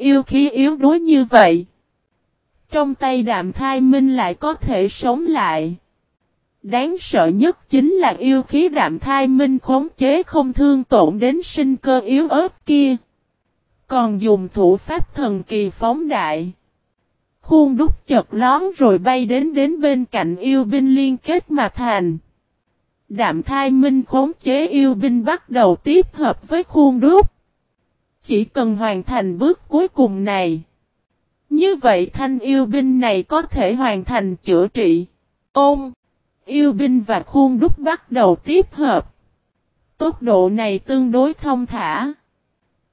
yêu khí yếu đuối như vậy. Trong tay đạm thai minh lại có thể sống lại. Đáng sợ nhất chính là yêu khí đạm thai minh khống chế không thương tổn đến sinh cơ yếu ớt kia. Còn dùng thủ pháp thần kỳ phóng đại. Khuôn đúc chật lón rồi bay đến đến bên cạnh yêu binh liên kết mà thành. Đạm thai minh khống chế yêu binh bắt đầu tiếp hợp với khuôn đúc. Chỉ cần hoàn thành bước cuối cùng này. Như vậy thanh yêu binh này có thể hoàn thành chữa trị. Ôm. Yêu binh và khuôn đúc bắt đầu tiếp hợp. Tốc độ này tương đối thông thả.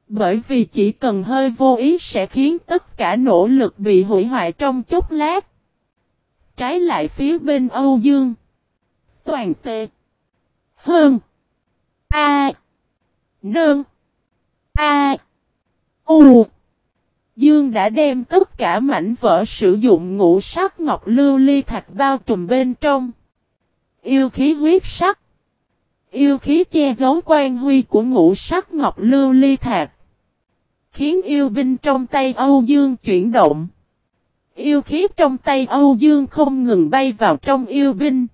Bởi vì chỉ cần hơi vô ý sẽ khiến tất cả nỗ lực bị hủy hoại trong chốc lát. Trái lại phía bên Âu Dương. Toàn tệ. Hơn. A. Nương. A. U. Dương đã đem tất cả mảnh vỡ sử dụng ngũ sắc ngọc lưu ly thạch bao trùm bên trong. Yêu khí huyết sắc. Yêu khí che giấu quan huy của ngũ sắc ngọc lưu ly thạch. Khiến yêu binh trong tay Âu Dương chuyển động. Yêu khí trong tay Âu Dương không ngừng bay vào trong yêu binh.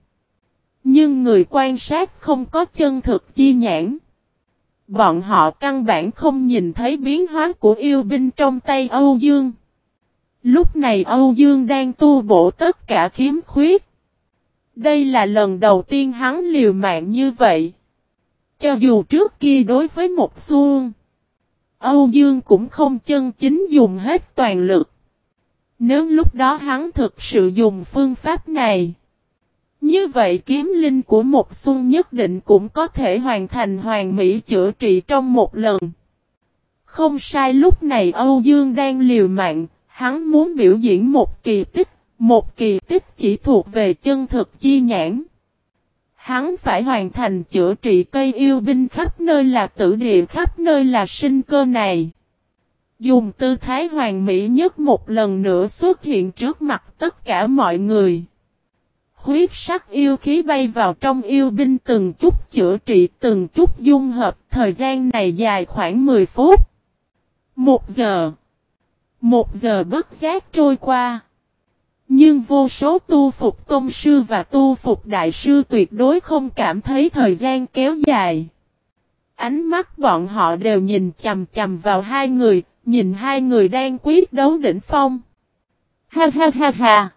Nhưng người quan sát không có chân thực chi nhãn. Bọn họ căn bản không nhìn thấy biến hóa của yêu binh trong tay Âu Dương. Lúc này Âu Dương đang tu bổ tất cả khiếm khuyết. Đây là lần đầu tiên hắn liều mạng như vậy. Cho dù trước kia đối với một xuông, Âu Dương cũng không chân chính dùng hết toàn lực. Nếu lúc đó hắn thực sự dùng phương pháp này, như vậy kiếm linh của một xuân nhất định cũng có thể hoàn thành hoàn mỹ chữa trị trong một lần. Không sai lúc này Âu Dương đang liều mạng, hắn muốn biểu diễn một kỳ tích, một kỳ tích chỉ thuộc về chân thực chi nhãn. Hắn phải hoàn thành chữa trị cây yêu binh khắp nơi là tử địa khắp nơi là sinh cơ này. Dùng tư thái hoàn mỹ nhất một lần nữa xuất hiện trước mặt tất cả mọi người. Huyết sắc yêu khí bay vào trong yêu binh từng chút chữa trị từng chút dung hợp, thời gian này dài khoảng 10 phút. Một giờ. Một giờ bất giác trôi qua. Nhưng vô số tu phục tôn sư và tu phục đại sư tuyệt đối không cảm thấy thời gian kéo dài. Ánh mắt bọn họ đều nhìn chầm chầm vào hai người, nhìn hai người đang quyết đấu đỉnh phong. Ha ha ha ha.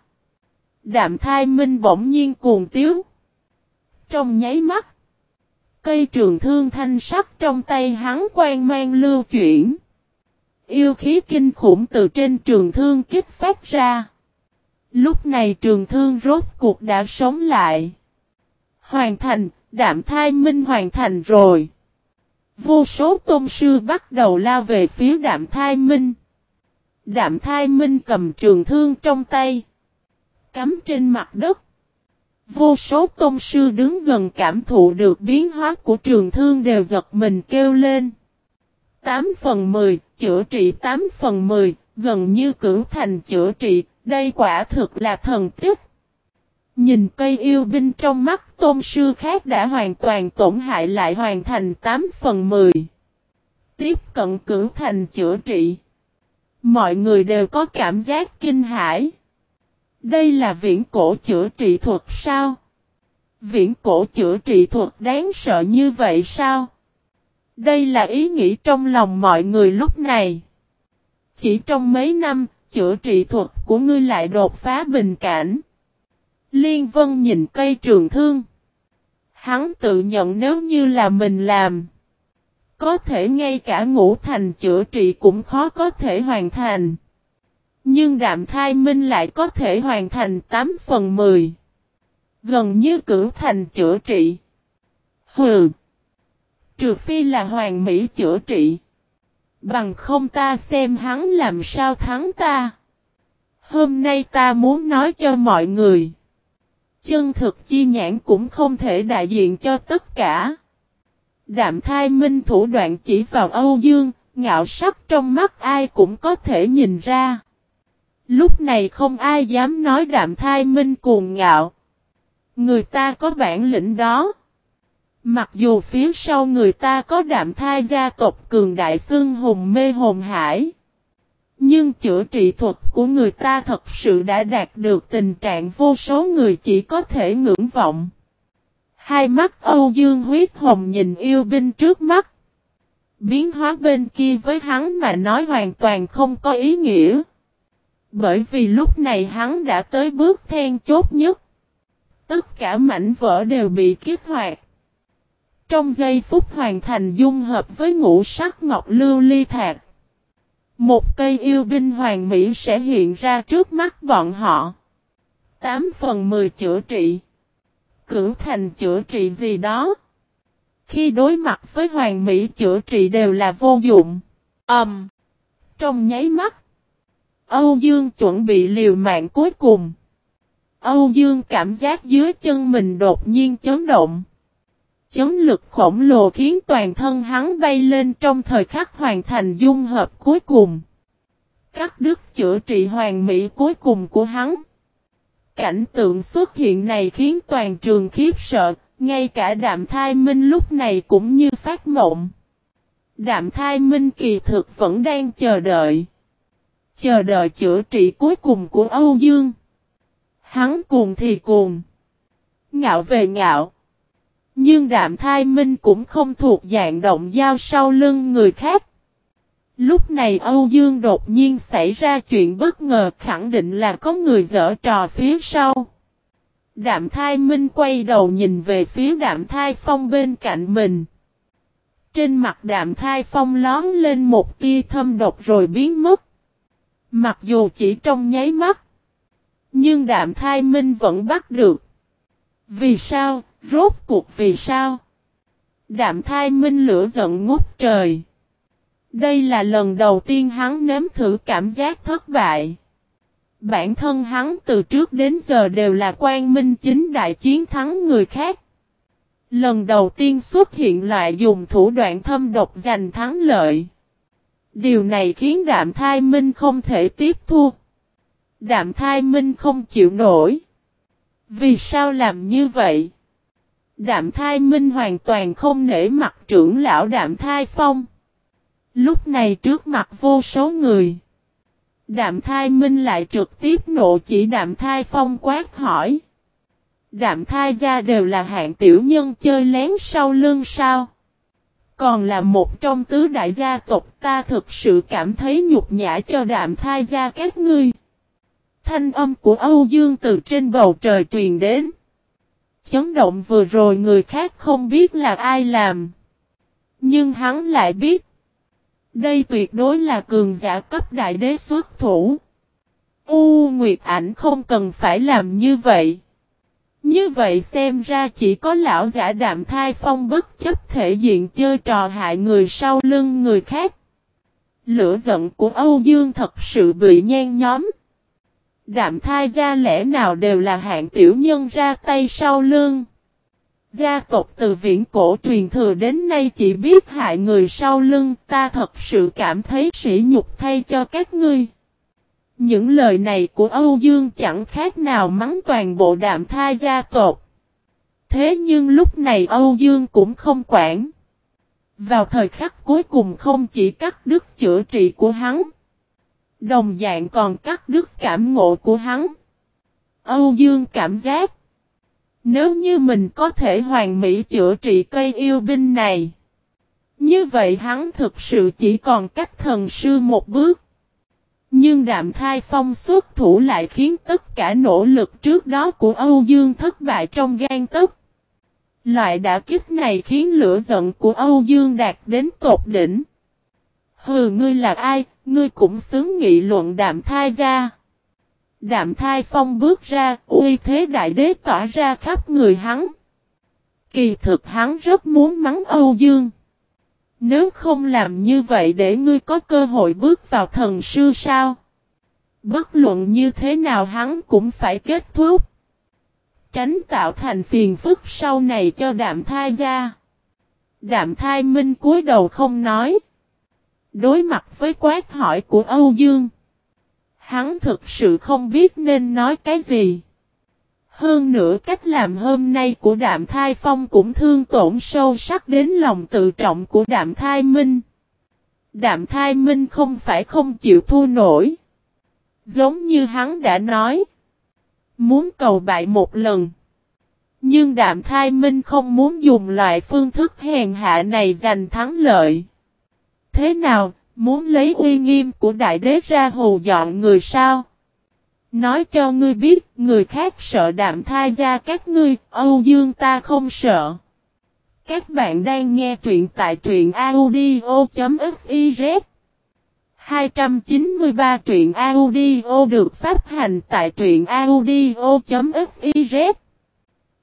Đạm thai minh bỗng nhiên cuồng tiếu. Trong nháy mắt. Cây trường thương thanh sắc trong tay hắn quang mang lưu chuyển. Yêu khí kinh khủng từ trên trường thương kích phát ra. Lúc này trường thương rốt cuộc đã sống lại. Hoàn thành, đạm thai minh hoàn thành rồi. Vô số tôn sư bắt đầu lao về phía đạm thai minh. Đạm thai minh cầm trường thương trong tay cắm trên mặt đất. Vô số tôn sư đứng gần cảm thụ được biến hóa của trường thương đều giật mình kêu lên. 8 phần 10, chữa trị 8 phần 10, gần như cửu thành chữa trị, đây quả thực là thần tích. Nhìn cây yêu binh trong mắt tôn sư khác đã hoàn toàn tổn hại lại hoàn thành 8 phần 10. Tiếp cận cửu thành chữa trị. Mọi người đều có cảm giác kinh hãi. Đây là viễn cổ chữa trị thuật sao? Viễn cổ chữa trị thuật đáng sợ như vậy sao? Đây là ý nghĩ trong lòng mọi người lúc này. Chỉ trong mấy năm, chữa trị thuật của ngươi lại đột phá bình cảnh. Liên Vân nhìn cây trường thương. Hắn tự nhận nếu như là mình làm. Có thể ngay cả ngũ thành chữa trị cũng khó có thể hoàn thành. Nhưng đạm thai minh lại có thể hoàn thành 8 phần 10. Gần như cử thành chữa trị. Hừ. Trừ phi là hoàng mỹ chữa trị. Bằng không ta xem hắn làm sao thắng ta. Hôm nay ta muốn nói cho mọi người. Chân thực chi nhãn cũng không thể đại diện cho tất cả. Đạm thai minh thủ đoạn chỉ vào Âu Dương, ngạo sắc trong mắt ai cũng có thể nhìn ra. Lúc này không ai dám nói đạm thai minh cuồng ngạo. Người ta có bản lĩnh đó. Mặc dù phía sau người ta có đạm thai gia tộc cường đại xương hùng mê hồn hải. Nhưng chữa trị thuật của người ta thật sự đã đạt được tình trạng vô số người chỉ có thể ngưỡng vọng. Hai mắt Âu Dương huyết hồng nhìn yêu binh trước mắt. Biến hóa bên kia với hắn mà nói hoàn toàn không có ý nghĩa. Bởi vì lúc này hắn đã tới bước then chốt nhất. Tất cả mảnh vỡ đều bị kích hoạt. Trong giây phút hoàn thành dung hợp với ngũ sắc ngọc lưu ly thạc. Một cây yêu binh hoàng mỹ sẽ hiện ra trước mắt bọn họ. 8 phần 10 chữa trị. Cửu thành chữa trị gì đó. Khi đối mặt với hoàng mỹ chữa trị đều là vô dụng. Ẩm. Um, trong nháy mắt. Âu Dương chuẩn bị liều mạng cuối cùng. Âu Dương cảm giác dưới chân mình đột nhiên chấn động. Chấn lực khổng lồ khiến toàn thân hắn bay lên trong thời khắc hoàn thành dung hợp cuối cùng. Cắt đứt chữa trị hoàn mỹ cuối cùng của hắn. Cảnh tượng xuất hiện này khiến toàn trường khiếp sợ, ngay cả đạm thai minh lúc này cũng như phát mộng. Đạm thai minh kỳ thực vẫn đang chờ đợi. Chờ đợi chữa trị cuối cùng của Âu Dương. Hắn cuồng thì cuồng. Ngạo về ngạo. Nhưng đạm thai minh cũng không thuộc dạng động dao sau lưng người khác. Lúc này Âu Dương đột nhiên xảy ra chuyện bất ngờ khẳng định là có người dở trò phía sau. Đạm thai minh quay đầu nhìn về phía đạm thai phong bên cạnh mình. Trên mặt đạm thai phong lón lên một tia thâm độc rồi biến mất. Mặc dù chỉ trong nháy mắt. Nhưng đạm thai minh vẫn bắt được. Vì sao? Rốt cuộc vì sao? Đạm thai minh lửa giận ngút trời. Đây là lần đầu tiên hắn nếm thử cảm giác thất bại. Bản thân hắn từ trước đến giờ đều là quan minh chính đại chiến thắng người khác. Lần đầu tiên xuất hiện lại dùng thủ đoạn thâm độc giành thắng lợi. Điều này khiến đạm thai minh không thể tiếp thu. Đạm thai minh không chịu nổi. Vì sao làm như vậy? Đạm thai minh hoàn toàn không nể mặt trưởng lão đạm thai phong. Lúc này trước mặt vô số người. Đạm thai minh lại trực tiếp nộ chỉ đạm thai phong quát hỏi. Đạm thai gia đều là hạng tiểu nhân chơi lén sau lưng sao? Còn là một trong tứ đại gia tộc, ta thực sự cảm thấy nhục nhã cho đạm thai gia các ngươi. Thanh âm của Âu Dương từ trên bầu trời truyền đến. Chấn động vừa rồi người khác không biết là ai làm. Nhưng hắn lại biết. Đây tuyệt đối là cường giả cấp đại đế xuất thủ. U Nguyệt Ảnh không cần phải làm như vậy. Như vậy xem ra chỉ có lão giả đạm thai phong bất chấp thể diện chơi trò hại người sau lưng người khác. Lửa giận của Âu Dương thật sự bị nhen nhóm. Đạm thai ra lẽ nào đều là hạng tiểu nhân ra tay sau lưng. Gia tộc từ viễn cổ truyền thừa đến nay chỉ biết hại người sau lưng, ta thật sự cảm thấy sỉ nhục thay cho các ngươi. Những lời này của Âu Dương chẳng khác nào mắng toàn bộ đạm thai gia tộc. Thế nhưng lúc này Âu Dương cũng không quản. Vào thời khắc cuối cùng không chỉ cắt đứt chữa trị của hắn. Đồng dạng còn cắt đứt cảm ngộ của hắn. Âu Dương cảm giác. Nếu như mình có thể hoàn mỹ chữa trị cây yêu binh này. Như vậy hắn thực sự chỉ còn cách thần sư một bước. Nhưng đạm thai phong xuất thủ lại khiến tất cả nỗ lực trước đó của Âu Dương thất bại trong gan tức. Loại đã kích này khiến lửa giận của Âu Dương đạt đến tột đỉnh. Hừ ngươi là ai, ngươi cũng xứng nghị luận đạm thai ra. Đạm thai phong bước ra, uy thế đại đế tỏa ra khắp người hắn. Kỳ thực hắn rất muốn mắng Âu Dương. Nếu không làm như vậy để ngươi có cơ hội bước vào thần sư sao? Bất luận như thế nào hắn cũng phải kết thúc. Tránh tạo thành phiền phức sau này cho đạm thai ra. Đạm thai minh cúi đầu không nói. Đối mặt với quát hỏi của Âu Dương. Hắn thực sự không biết nên nói cái gì. Hơn nữa cách làm hôm nay của Đạm Thai Phong cũng thương tổn sâu sắc đến lòng tự trọng của Đạm Thai Minh. Đạm thai minh không phải không chịu thua nổi. Giống như hắn đã nói. Muốn cầu bại một lần. Nhưng đạm thai minh không muốn dùng loại phương thức hèn hạ này giành thắng lợi. Thế nào, muốn lấy uy nghiêm của đại đế ra hù dọn người sao? Nói cho ngươi biết, người khác sợ đạm thai ra các ngươi, Âu Dương ta không sợ. Các bạn đang nghe truyện tại truyện audio.fiz 293 truyện audio được phát hành tại truyện audio.fiz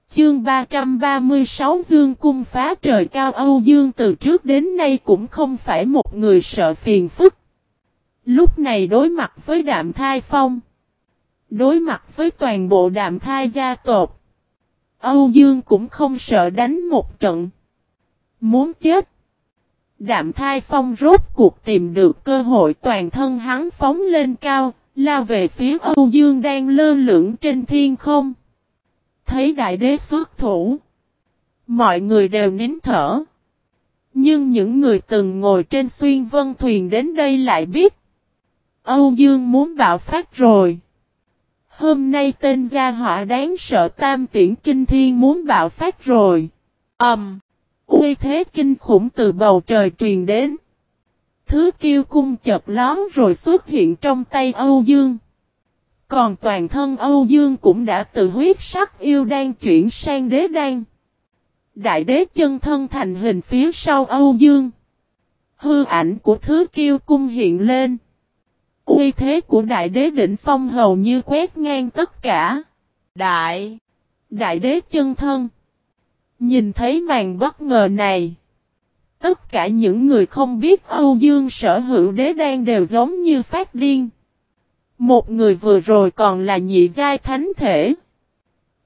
Chương 336 Dương Cung phá trời cao Âu Dương từ trước đến nay cũng không phải một người sợ phiền phức. Lúc này đối mặt với đạm thai phong. Đối mặt với toàn bộ đạm thai gia tộc. Âu Dương cũng không sợ đánh một trận. Muốn chết. Đạm thai phong rốt cuộc tìm được cơ hội toàn thân hắn phóng lên cao, lao về phía Âu Dương đang lơ lửng trên thiên không. Thấy đại đế xuất thủ. Mọi người đều nín thở. Nhưng những người từng ngồi trên xuyên vân thuyền đến đây lại biết. Âu Dương muốn bạo phát rồi. Hôm nay tên gia họa đáng sợ tam tiễn kinh thiên muốn bạo phát rồi. âm Um, uy thế kinh khủng từ bầu trời truyền đến. Thứ kiêu cung chật lón rồi xuất hiện trong tay Âu Dương. Còn toàn thân Âu Dương cũng đã từ huyết sắc yêu đang chuyển sang đế đan. Đại đế chân thân thành hình phía sau Âu Dương. Hư ảnh của thứ kiêu cung hiện lên. Uy thế của đại đế đỉnh phong hầu như quét ngang tất cả. Đại. Đại đế chân thân. Nhìn thấy màn bất ngờ này. Tất cả những người không biết Âu Dương sở hữu đế đan đều giống như phát điên. Một người vừa rồi còn là nhị giai thánh thể.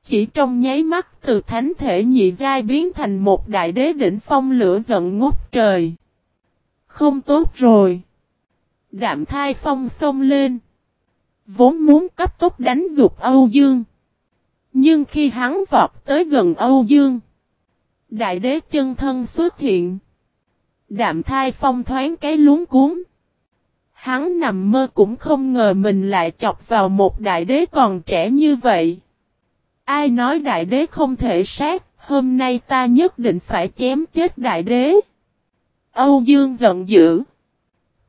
Chỉ trong nháy mắt từ thánh thể nhị giai biến thành một đại đế đỉnh phong lửa giận ngút trời. Không tốt rồi. Đạm thai phong xông lên. Vốn muốn cấp tốc đánh gục Âu Dương. Nhưng khi hắn vọt tới gần Âu Dương. Đại đế chân thân xuất hiện. Đạm thai phong thoáng cái luống cuốn. Hắn nằm mơ cũng không ngờ mình lại chọc vào một đại đế còn trẻ như vậy. Ai nói đại đế không thể sát, hôm nay ta nhất định phải chém chết đại đế. Âu Dương giận dữ.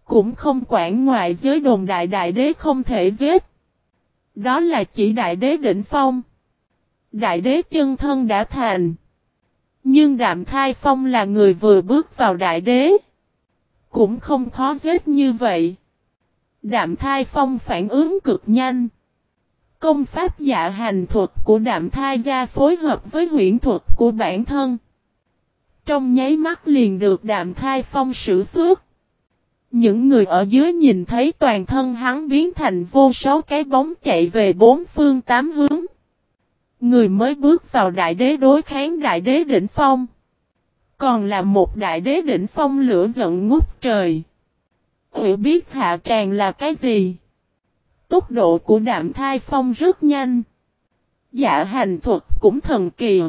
Cũng không quản ngoại giới đồn đại đại đế không thể giết. Đó là chỉ đại đế đỉnh phong. Đại đế chân thân đã thành. Nhưng Đạm Thai Phong là người vừa bước vào đại đế. Cũng không khó giết như vậy. Đạm thai phong phản ứng cực nhanh. Công pháp dạ hành thuật của đạm thai gia phối hợp với huyễn thuật của bản thân. Trong nháy mắt liền được đạm thai phong sử xuất. Những người ở dưới nhìn thấy toàn thân hắn biến thành vô số cái bóng chạy về bốn phương tám hướng. Người mới bước vào đại đế đối kháng đại đế đỉnh phong. Còn là một đại đế đỉnh phong lửa giận ngút trời. Hiểu biết hạ tràng là cái gì? Tốc độ của đạm thai phong rất nhanh. Dạ hành thuật cũng thần kỳ.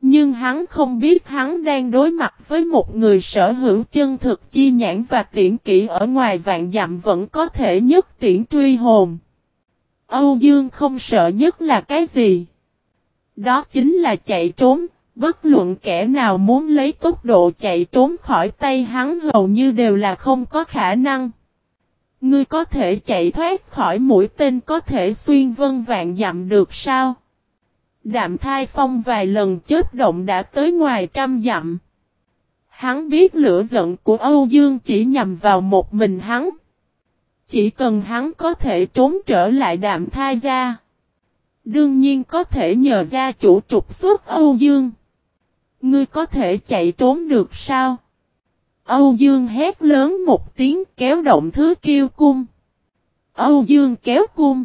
Nhưng hắn không biết hắn đang đối mặt với một người sở hữu chân thực chi nhãn và tiễn kỹ ở ngoài vạn dặm vẫn có thể nhất tiễn truy hồn. Âu Dương không sợ nhất là cái gì? Đó chính là chạy trốn, Bất luận kẻ nào muốn lấy tốc độ chạy trốn khỏi tay hắn hầu như đều là không có khả năng. Ngươi có thể chạy thoát khỏi mũi tên có thể xuyên vân vạn dặm được sao? Đạm thai phong vài lần chết động đã tới ngoài trăm dặm. Hắn biết lửa giận của Âu Dương chỉ nhằm vào một mình hắn. Chỉ cần hắn có thể trốn trở lại đạm thai ra. Đương nhiên có thể nhờ gia chủ trục xuất Âu Dương. Ngươi có thể chạy trốn được sao? Âu Dương hét lớn một tiếng kéo động thứ kiêu cung. Âu Dương kéo cung.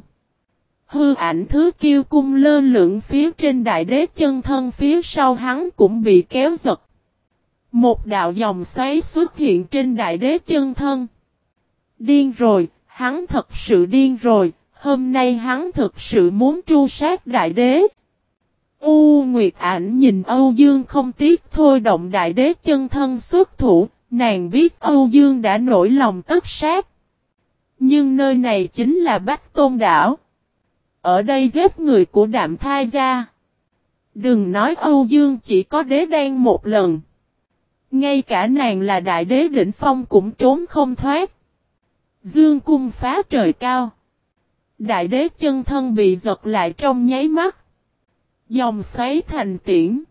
Hư ảnh thứ kiêu cung lơ lửng phía trên đại đế chân thân phía sau hắn cũng bị kéo giật. Một đạo dòng xoáy xuất hiện trên đại đế chân thân. Điên rồi, hắn thật sự điên rồi, hôm nay hắn thực sự muốn tru sát đại đế. U Nguyệt ảnh nhìn Âu Dương không tiếc thôi động đại đế chân thân xuất thủ, Nàng biết Âu Dương đã nổi lòng tất sát. Nhưng nơi này chính là Bách Tôn Đảo. Ở đây giết người của đạm thai gia. Đừng nói Âu Dương chỉ có đế đen một lần. Ngay cả nàng là đại đế đỉnh phong cũng trốn không thoát. Dương cung phá trời cao. Đại đế chân thân bị giật lại trong nháy mắt. Dòng xoáy thành tiễn.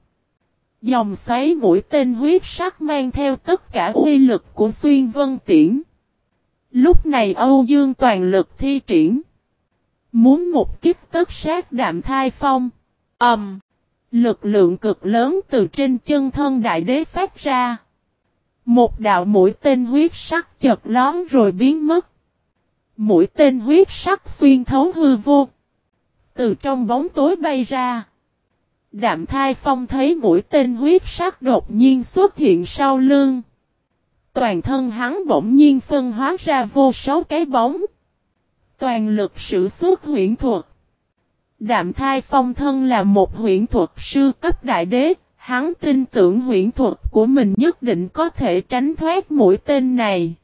Dòng xoáy mũi tên huyết sắc mang theo tất cả uy lực của xuyên vân tiễn. Lúc này Âu Dương toàn lực thi triển. Muốn một kiếp tất sát đạm thai phong. Ẩm. Um, lực lượng cực lớn từ trên chân thân đại đế phát ra. Một đạo mũi tên huyết sắc chật lón rồi biến mất. Mũi tên huyết sắc xuyên thấu hư vô. Từ trong bóng tối bay ra. Đạm thai phong thấy mũi tên huyết sắc đột nhiên xuất hiện sau lưng. Toàn thân hắn bỗng nhiên phân hóa ra vô số cái bóng. Toàn lực sử xuất huyễn thuật. Đạm thai phong thân là một huyễn thuật sư cấp đại đế, hắn tin tưởng huyễn thuật của mình nhất định có thể tránh thoát mũi tên này.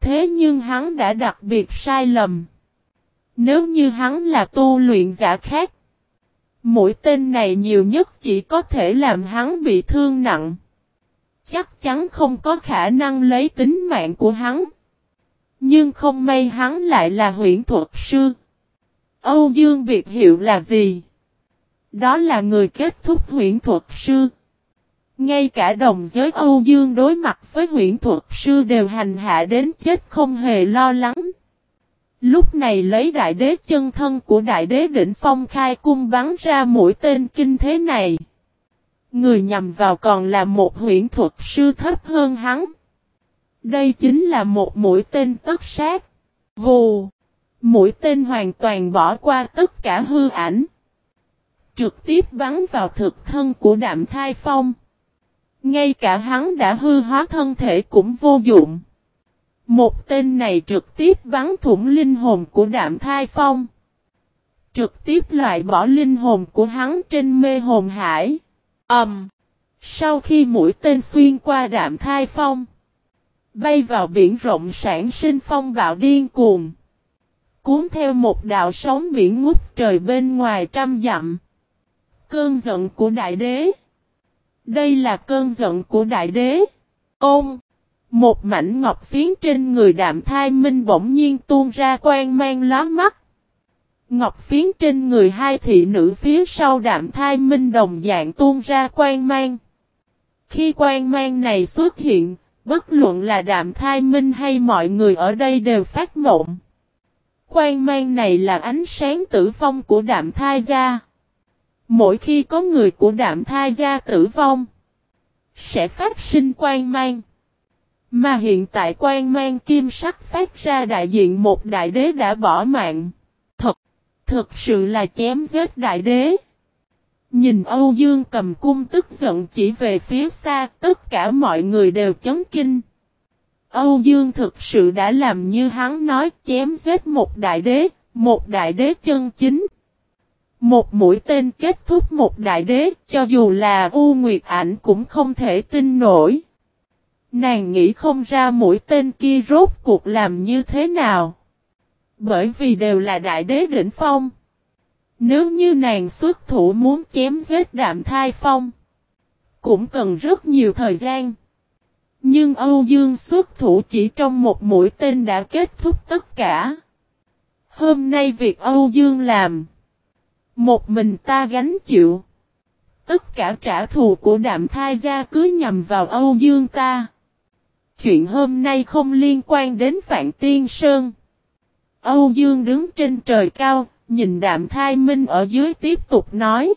Thế nhưng hắn đã đặc biệt sai lầm. Nếu như hắn là tu luyện giả khác, mũi tên này nhiều nhất chỉ có thể làm hắn bị thương nặng. Chắc chắn không có khả năng lấy tính mạng của hắn. Nhưng không may hắn lại là huyễn thuật sư. Âu Dương biệt hiệu là gì? Đó là người kết thúc huyễn thuật sư. Ngay cả đồng giới Âu Dương đối mặt với huyễn thuật sư đều hành hạ đến chết không hề lo lắng. Lúc này lấy đại đế chân thân của đại đế đỉnh phong khai cung bắn ra mũi tên kinh thế này. Người nhằm vào còn là một huyễn thuật sư thấp hơn hắn. Đây chính là một mũi tên tất sát. Vù. Mũi tên hoàn toàn bỏ qua tất cả hư ảnh. Trực tiếp bắn vào thực thân của đạm thai phong. Ngay cả hắn đã hư hóa thân thể cũng vô dụng. Một tên này trực tiếp bắn thủng linh hồn của đạm thai phong. Trực tiếp loại bỏ linh hồn của hắn trên mê hồn hải. Ẩm. Um, sau khi mũi tên xuyên qua đạm thai phong. Bay vào biển rộng sản sinh phong bạo điên cuồng. Cuốn theo một đạo sóng biển ngút trời bên ngoài trăm dặm. Cơn giận của đại đế. Đây là cơn giận của đại đế. Ôm. Một mảnh ngọc phiến trên người đạm thai minh bỗng nhiên tuôn ra quang mang lá mắt. Ngọc phiến trên người hai thị nữ phía sau đạm thai minh đồng dạng tuôn ra quang mang. Khi quang mang này xuất hiện, bất luận là đạm thai minh hay mọi người ở đây đều phát mộng. Quang mang này là ánh sáng tử vong của đạm thai gia. Mỗi khi có người của đạm thai gia tử vong, sẽ phát sinh quang mang. Mà hiện tại quang mang kim sắc phát ra đại diện một đại đế đã bỏ mạng. Thật, thực sự là chém giết đại đế. Nhìn Âu Dương cầm cung tức giận chỉ về phía xa, tất cả mọi người đều chấn kinh. Âu Dương thực sự đã làm như hắn nói chém giết một đại đế, một đại đế chân chính. Một mũi tên kết thúc một đại đế, cho dù là U Nguyệt Ảnh cũng không thể tin nổi. Nàng nghĩ không ra mũi tên kia rốt cuộc làm như thế nào. Bởi vì đều là đại đế đỉnh phong. Nếu như nàng xuất thủ muốn chém giết đạm thai phong, cũng cần rất nhiều thời gian. Nhưng Âu Dương xuất thủ chỉ trong một mũi tên đã kết thúc tất cả. Hôm nay việc Âu Dương làm, một mình ta gánh chịu. Tất cả trả thù của đạm thai gia cứ nhằm vào Âu Dương ta. Chuyện hôm nay không liên quan đến Phạm Tiên Sơn. Âu Dương đứng trên trời cao, nhìn đạm thai minh ở dưới tiếp tục nói.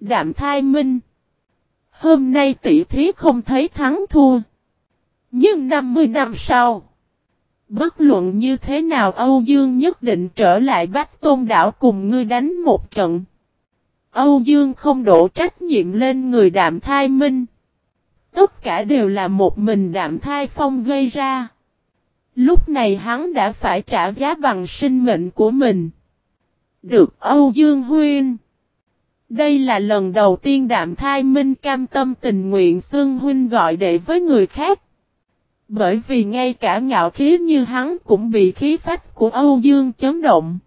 Đạm thai minh. Hôm nay tỷ thí không thấy thắng thua. Nhưng 50 năm sau. Bất luận như thế nào Âu Dương nhất định trở lại Bách Tôn Đảo cùng ngươi đánh một trận. Âu Dương không đổ trách nhiệm lên người đạm thai minh. Tất cả đều là một mình đạm thai phong gây ra. Lúc này hắn đã phải trả giá bằng sinh mệnh của mình. Được Âu Dương Huyên. Đây là lần đầu tiên đạm thai minh cam tâm tình nguyện xưng huynh gọi đệ với người khác. Bởi vì ngay cả ngạo khí như hắn cũng bị khí phách của Âu Dương chấn động.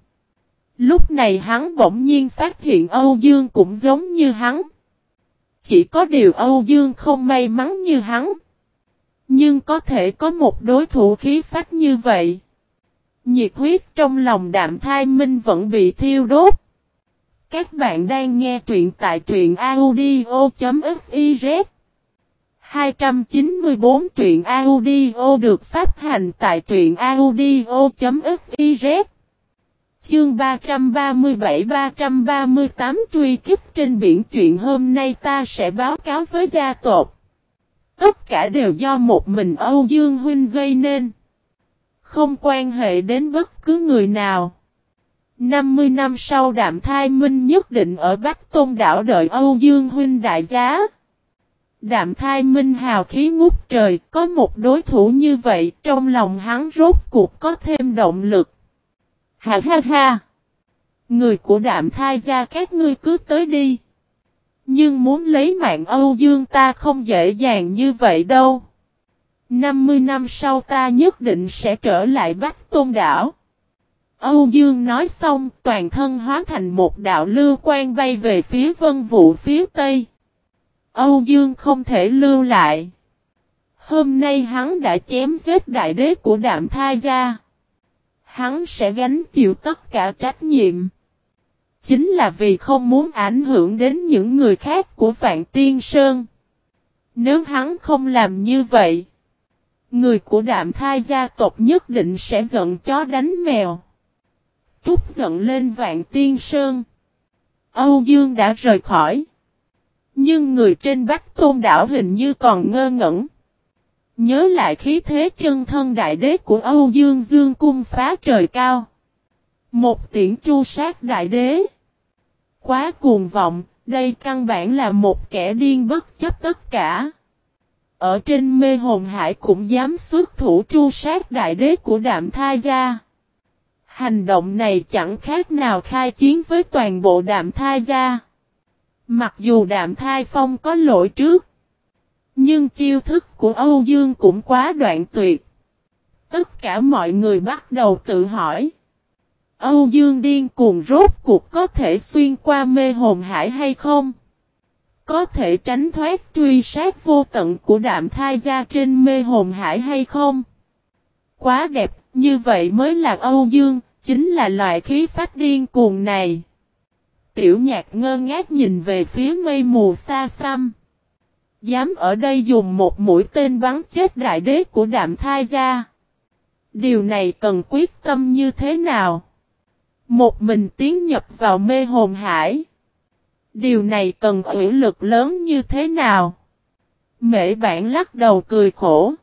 Lúc này hắn bỗng nhiên phát hiện Âu Dương cũng giống như hắn. Chỉ có điều Âu Dương không may mắn như hắn. Nhưng có thể có một đối thủ khí phách như vậy. Nhiệt huyết trong lòng đạm thai minh vẫn bị thiêu đốt. Các bạn đang nghe truyện tại truyện audio.fiz 294 truyện audio được phát hành tại truyện audio.fiz Chương 337-338 truy kích trên biển chuyện hôm nay ta sẽ báo cáo với gia tộc. Tất cả đều do một mình Âu Dương Huynh gây nên. Không quan hệ đến bất cứ người nào. 50 năm sau đạm thai minh nhất định ở Bắc Tôn đảo đợi Âu Dương Huynh đại giá. Đạm thai minh hào khí ngút trời, có một đối thủ như vậy, trong lòng hắn rốt cuộc có thêm động lực. Ha ha ha! Người của đạm thai ra các ngươi cứ tới đi. Nhưng muốn lấy mạng Âu Dương ta không dễ dàng như vậy đâu. 50 năm sau ta nhất định sẽ trở lại Bắc Tôn Đảo. Âu Dương nói xong, toàn thân hóa thành một đạo lưu quan bay về phía vân vụ phía tây. Âu Dương không thể lưu lại. Hôm nay hắn đã chém giết đại đế của đạm thai gia. Hắn sẽ gánh chịu tất cả trách nhiệm. Chính là vì không muốn ảnh hưởng đến những người khác của Vạn Tiên Sơn. Nếu hắn không làm như vậy, người của đạm thai gia tộc nhất định sẽ giận chó đánh mèo. Trúc giận lên Vạn Tiên Sơn. Âu Dương đã rời khỏi. Nhưng người trên Bắc Tôn đảo hình như còn ngơ ngẩn. Nhớ lại khí thế chân thân đại đế của Âu Dương Dương cung phá trời cao. Một tiễn tru sát đại đế. Quá cuồng vọng, đây căn bản là một kẻ điên bất chấp tất cả. Ở trên mê hồn hải cũng dám xuất thủ tru sát đại đế của đạm thai gia. Hành động này chẳng khác nào khai chiến với toàn bộ đạm thai gia. Mặc dù đạm thai phong có lỗi trước. Nhưng chiêu thức của Âu Dương cũng quá đoạn tuyệt. Tất cả mọi người bắt đầu tự hỏi. Âu Dương điên cuồng rốt cuộc có thể xuyên qua mê hồn hải hay không? Có thể tránh thoát truy sát vô tận của đạm thai ra trên mê hồn hải hay không? Quá đẹp, như vậy mới là Âu Dương, chính là loại khí phát điên cuồng này. Tiểu nhạc ngơ ngác nhìn về phía mây mù xa xăm. Dám ở đây dùng một mũi tên bắn chết đại đế của đạm thai ra. Điều này cần quyết tâm như thế nào? Một mình tiến nhập vào mê hồn hải. Điều này cần ủy lực lớn như thế nào? Mễ bản lắc đầu cười khổ.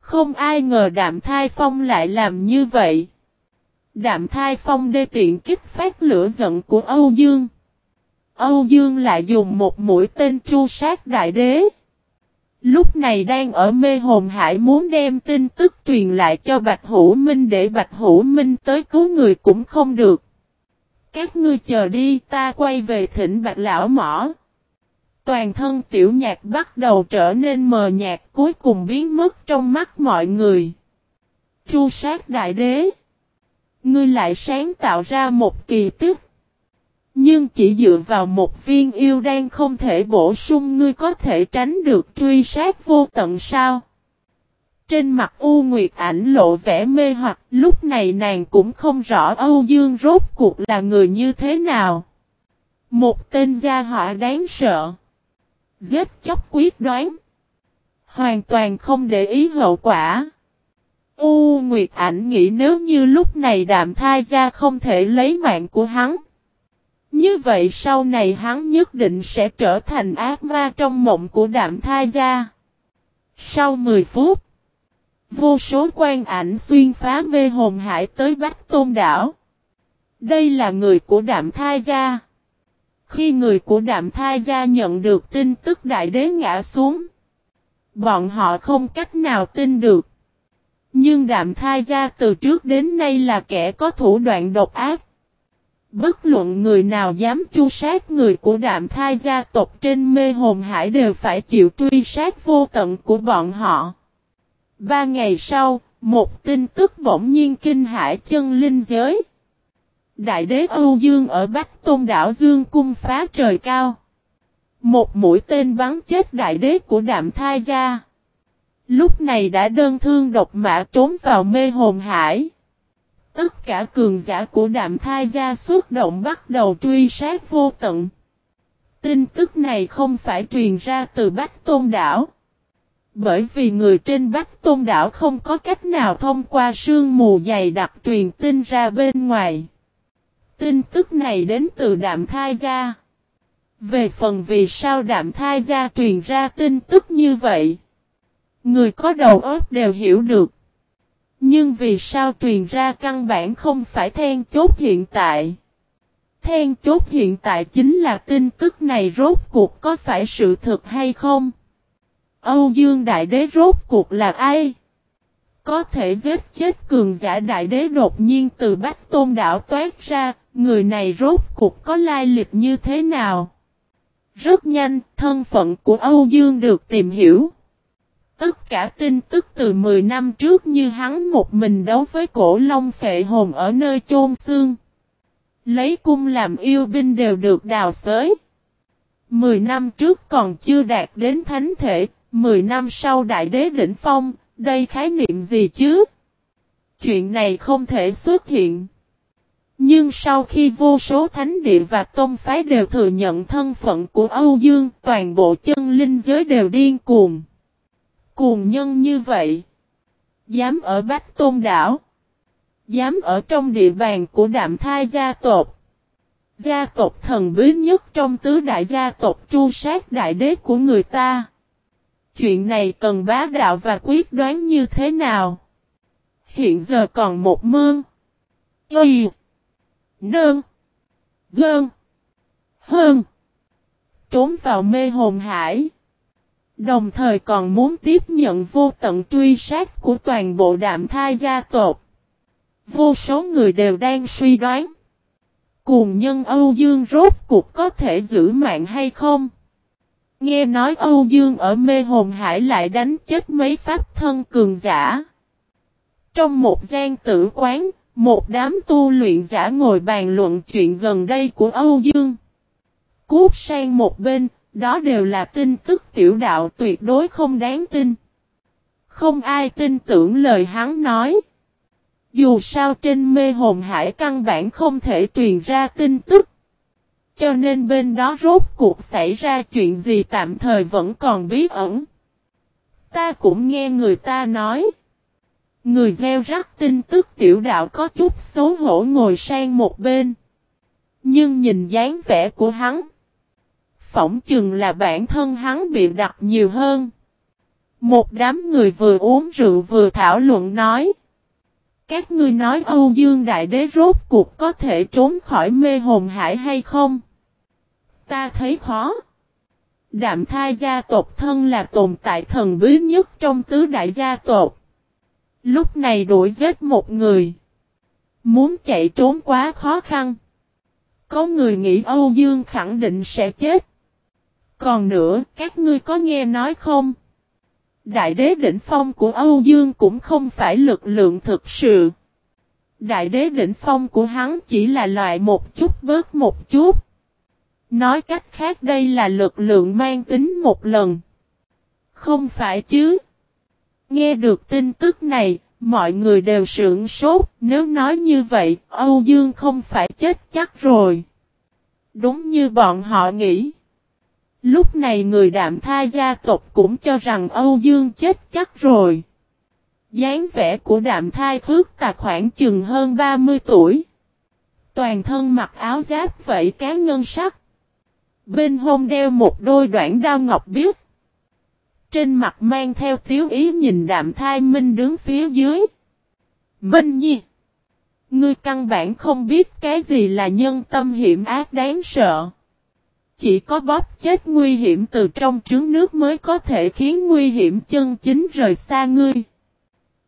Không ai ngờ đạm thai phong lại làm như vậy. Đạm thai phong đê tiện kích phát lửa giận của Âu Dương. Âu Dương lại dùng một mũi tên tru sát đại đế. Lúc này đang ở mê hồn hải muốn đem tin tức truyền lại cho Bạch Hữu Minh để Bạch Hữu Minh tới cứu người cũng không được. Các ngươi chờ đi, ta quay về thỉnh Bạch Lão Mỏ. Toàn thân tiểu nhạc bắt đầu trở nên mờ nhạt, cuối cùng biến mất trong mắt mọi người. Chu sát đại đế. Ngươi lại sáng tạo ra một kỳ tích. Nhưng chỉ dựa vào một viên yêu đan không thể bổ sung, ngươi có thể tránh được truy sát vô tận sao. Trên mặt U Nguyệt ảnh lộ vẻ mê hoặc lúc này nàng cũng không rõ Âu Dương rốt cuộc là người như thế nào. Một tên gia họa đáng sợ. Giết chóc quyết đoán. Hoàn toàn không để ý hậu quả. U Nguyệt ảnh nghĩ nếu như lúc này đạm thai ra không thể lấy mạng của hắn. Như vậy sau này hắn nhất định sẽ trở thành ác ma trong mộng của đạm thai gia. Sau 10 phút, vô số quan ảnh xuyên phá mê hồn hải tới Bắc Tôn Đảo. Đây là người của đạm thai gia. Khi người của đạm thai gia nhận được tin tức đại đế ngã xuống, bọn họ không cách nào tin được. Nhưng đạm thai gia từ trước đến nay là kẻ có thủ đoạn độc ác. Bất luận người nào dám chu sát người của đạm thai gia tộc trên mê hồn hải đều phải chịu truy sát vô tận của bọn họ. Ba ngày sau, một tin tức bỗng nhiên kinh hãi chân linh giới. Đại đế Âu Dương ở Bắc Tôn đảo Dương cung phá trời cao. Một mũi tên bắn chết đại đế của đạm thai gia. Lúc này đã đơn thương độc mã trốn vào mê hồn hải. Tất cả cường giả của đạm thai gia xuất động bắt đầu truy sát vô tận. Tin tức này không phải truyền ra từ Bắc Tôn đảo. Bởi vì người trên Bắc Tôn đảo không có cách nào thông qua sương mù dày đặc truyền tin ra bên ngoài. Tin tức này đến từ đạm thai gia. Về phần vì sao đạm thai gia truyền ra tin tức như vậy. Người có đầu óc đều hiểu được. Nhưng vì sao truyền ra căn bản không phải then chốt hiện tại. Then chốt hiện tại chính là tin tức này rốt cuộc có phải sự thật hay không. Âu Dương Đại Đế rốt cuộc là ai? Có thể giết chết cường giả Đại Đế đột nhiên từ Bách Tôn Đảo toát ra, người này rốt cuộc có lai lịch như thế nào? Rất nhanh, thân phận của Âu Dương được tìm hiểu. Tất cả tin tức từ 10 năm trước như hắn một mình đấu với cổ long phệ hồn ở nơi chôn xương. Lấy cung làm yêu binh đều được đào xới. 10 năm trước còn chưa đạt đến thánh thể, 10 năm sau đại đế đỉnh phong, đây khái niệm gì chứ? Chuyện này không thể xuất hiện. Nhưng sau khi vô số thánh địa và tôn phái đều thừa nhận thân phận của Âu Dương, toàn bộ chân linh giới đều điên cuồng. Cuồng nhân như vậy. Dám ở Bách Tôn Đảo. Dám ở trong địa bàn của đạm thai gia tộc. Gia tộc thần bí nhất trong tứ đại gia tộc tru sát đại đế của người ta. Chuyện này cần bá đạo và quyết đoán như thế nào? Hiện giờ còn một mương. Y. Nương. Gơn. Hơn. Trốn vào mê hồn hải. Đồng thời còn muốn tiếp nhận vô tận truy sát của toàn bộ đạm thai gia tộc. Vô số người đều đang suy đoán. Cuồng nhân Âu Dương rốt cuộc có thể giữ mạng hay không? Nghe nói Âu Dương ở mê hồn hải lại đánh chết mấy pháp thân cường giả. Trong một gian tử quán, một đám tu luyện giả ngồi bàn luận chuyện gần đây của Âu Dương. Cút sang một bên, đó đều là tin tức tiểu đạo tuyệt đối không đáng tin. Không ai tin tưởng lời hắn nói. Dù sao trên mê hồn hải căn bản không thể truyền ra tin tức. Cho nên bên đó rốt cuộc xảy ra chuyện gì tạm thời vẫn còn bí ẩn. Ta cũng nghe người ta nói. Người gieo rắc tin tức tiểu đạo có chút xấu hổ ngồi sang một bên. Nhưng nhìn dáng vẻ của hắn. Phỏng chừng là bản thân hắn bị đặt nhiều hơn. Một đám người vừa uống rượu vừa thảo luận nói. Các ngươi nói Âu Dương Đại Đế rốt cuộc có thể trốn khỏi mê hồn hải hay không? Ta thấy khó. Đạm thai gia tộc thân là tồn tại thần bí nhất trong tứ đại gia tộc. Lúc này đuổi giết một người. Muốn chạy trốn quá khó khăn. Có người nghĩ Âu Dương khẳng định sẽ chết. Còn nữa, các ngươi có nghe nói không? Đại đế đỉnh phong của Âu Dương cũng không phải lực lượng thực sự. Đại đế đỉnh phong của hắn chỉ là loại một chút bớt một chút. Nói cách khác đây là lực lượng mang tính một lần. Không phải chứ. Nghe được tin tức này, mọi người đều sưởng sốt. Nếu nói như vậy, Âu Dương không phải chết chắc rồi. Đúng như bọn họ nghĩ. Lúc này người đạm tha gia tộc cũng cho rằng Âu Dương chết chắc rồi. dáng vẻ của đạm thai khước tà khoảng chừng hơn 30 tuổi. Toàn thân mặc áo giáp vẫy cá ngân sắc. Bên hông đeo một đôi đoạn đao ngọc biếc. Trên mặt mang theo tiếu ý nhìn đạm thai minh đứng phía dưới. Minh nhi. Ngươi căn bản không biết cái gì là nhân tâm hiểm ác đáng sợ. Chỉ có bóp chết nguy hiểm từ trong trứng nước mới có thể khiến nguy hiểm chân chính rời xa ngươi.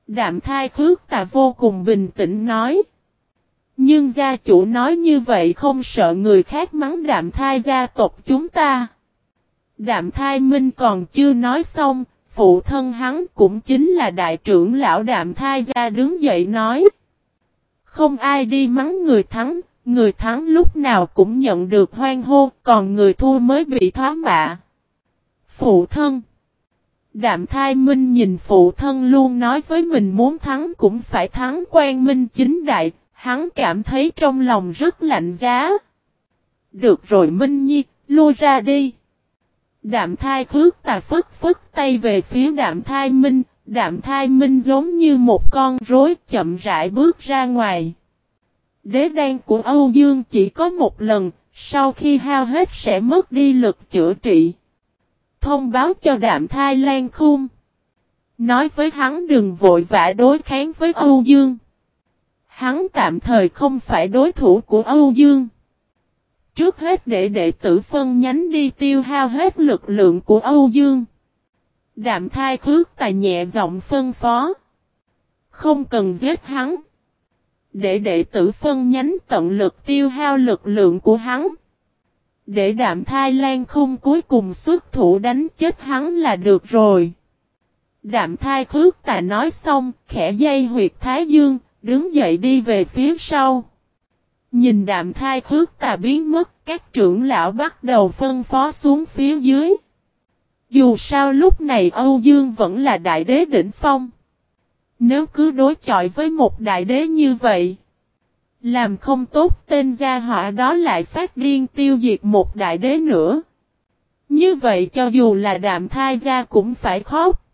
Đạm thai khước tà vô cùng bình tĩnh nói. Nhưng gia chủ nói như vậy không sợ người khác mắng đạm thai gia tộc chúng ta. Đạm thai minh còn chưa nói xong, phụ thân hắn cũng chính là đại trưởng lão đạm thai gia đứng dậy nói. Không ai đi mắng người thắng, người thắng lúc nào cũng nhận được hoan hô, còn người thua mới bị thoá mạ. Phụ thân Đạm thai minh nhìn phụ thân luôn nói với mình muốn thắng cũng phải thắng quan minh chính đại, hắn cảm thấy trong lòng rất lạnh giá. Được rồi Minh Nhi, lui ra đi. Đạm thai khước tà phức phức tay về phía đạm thai minh, đạm thai minh giống như một con rối chậm rãi bước ra ngoài. Đế đan của Âu Dương chỉ có một lần, sau khi hao hết sẽ mất đi lực chữa trị. Thông báo cho đạm thai lan khung. Nói với hắn đừng vội vã đối kháng với Âu Dương. Hắn tạm thời không phải đối thủ của Âu Dương. Trước hết để đệ tử phân nhánh đi tiêu hao hết lực lượng của Âu Dương. Đạm thai khước tài nhẹ giọng phân phó. Không cần giết hắn. Để đệ tử phân nhánh tận lực tiêu hao lực lượng của hắn. Để đạm thai lan khung cuối cùng xuất thủ đánh chết hắn là được rồi. Đạm thai khước tài nói xong, khẽ dây huyệt thái dương, đứng dậy đi về phía sau. Nhìn đạm thai khước tà biến mất, các trưởng lão bắt đầu phân phó xuống phía dưới. Dù sao lúc này Âu Dương vẫn là đại đế đỉnh phong. Nếu cứ đối chọi với một đại đế như vậy, làm không tốt tên gia họa đó lại phát điên tiêu diệt một đại đế nữa. Như vậy cho dù là đạm thai gia cũng phải khóc.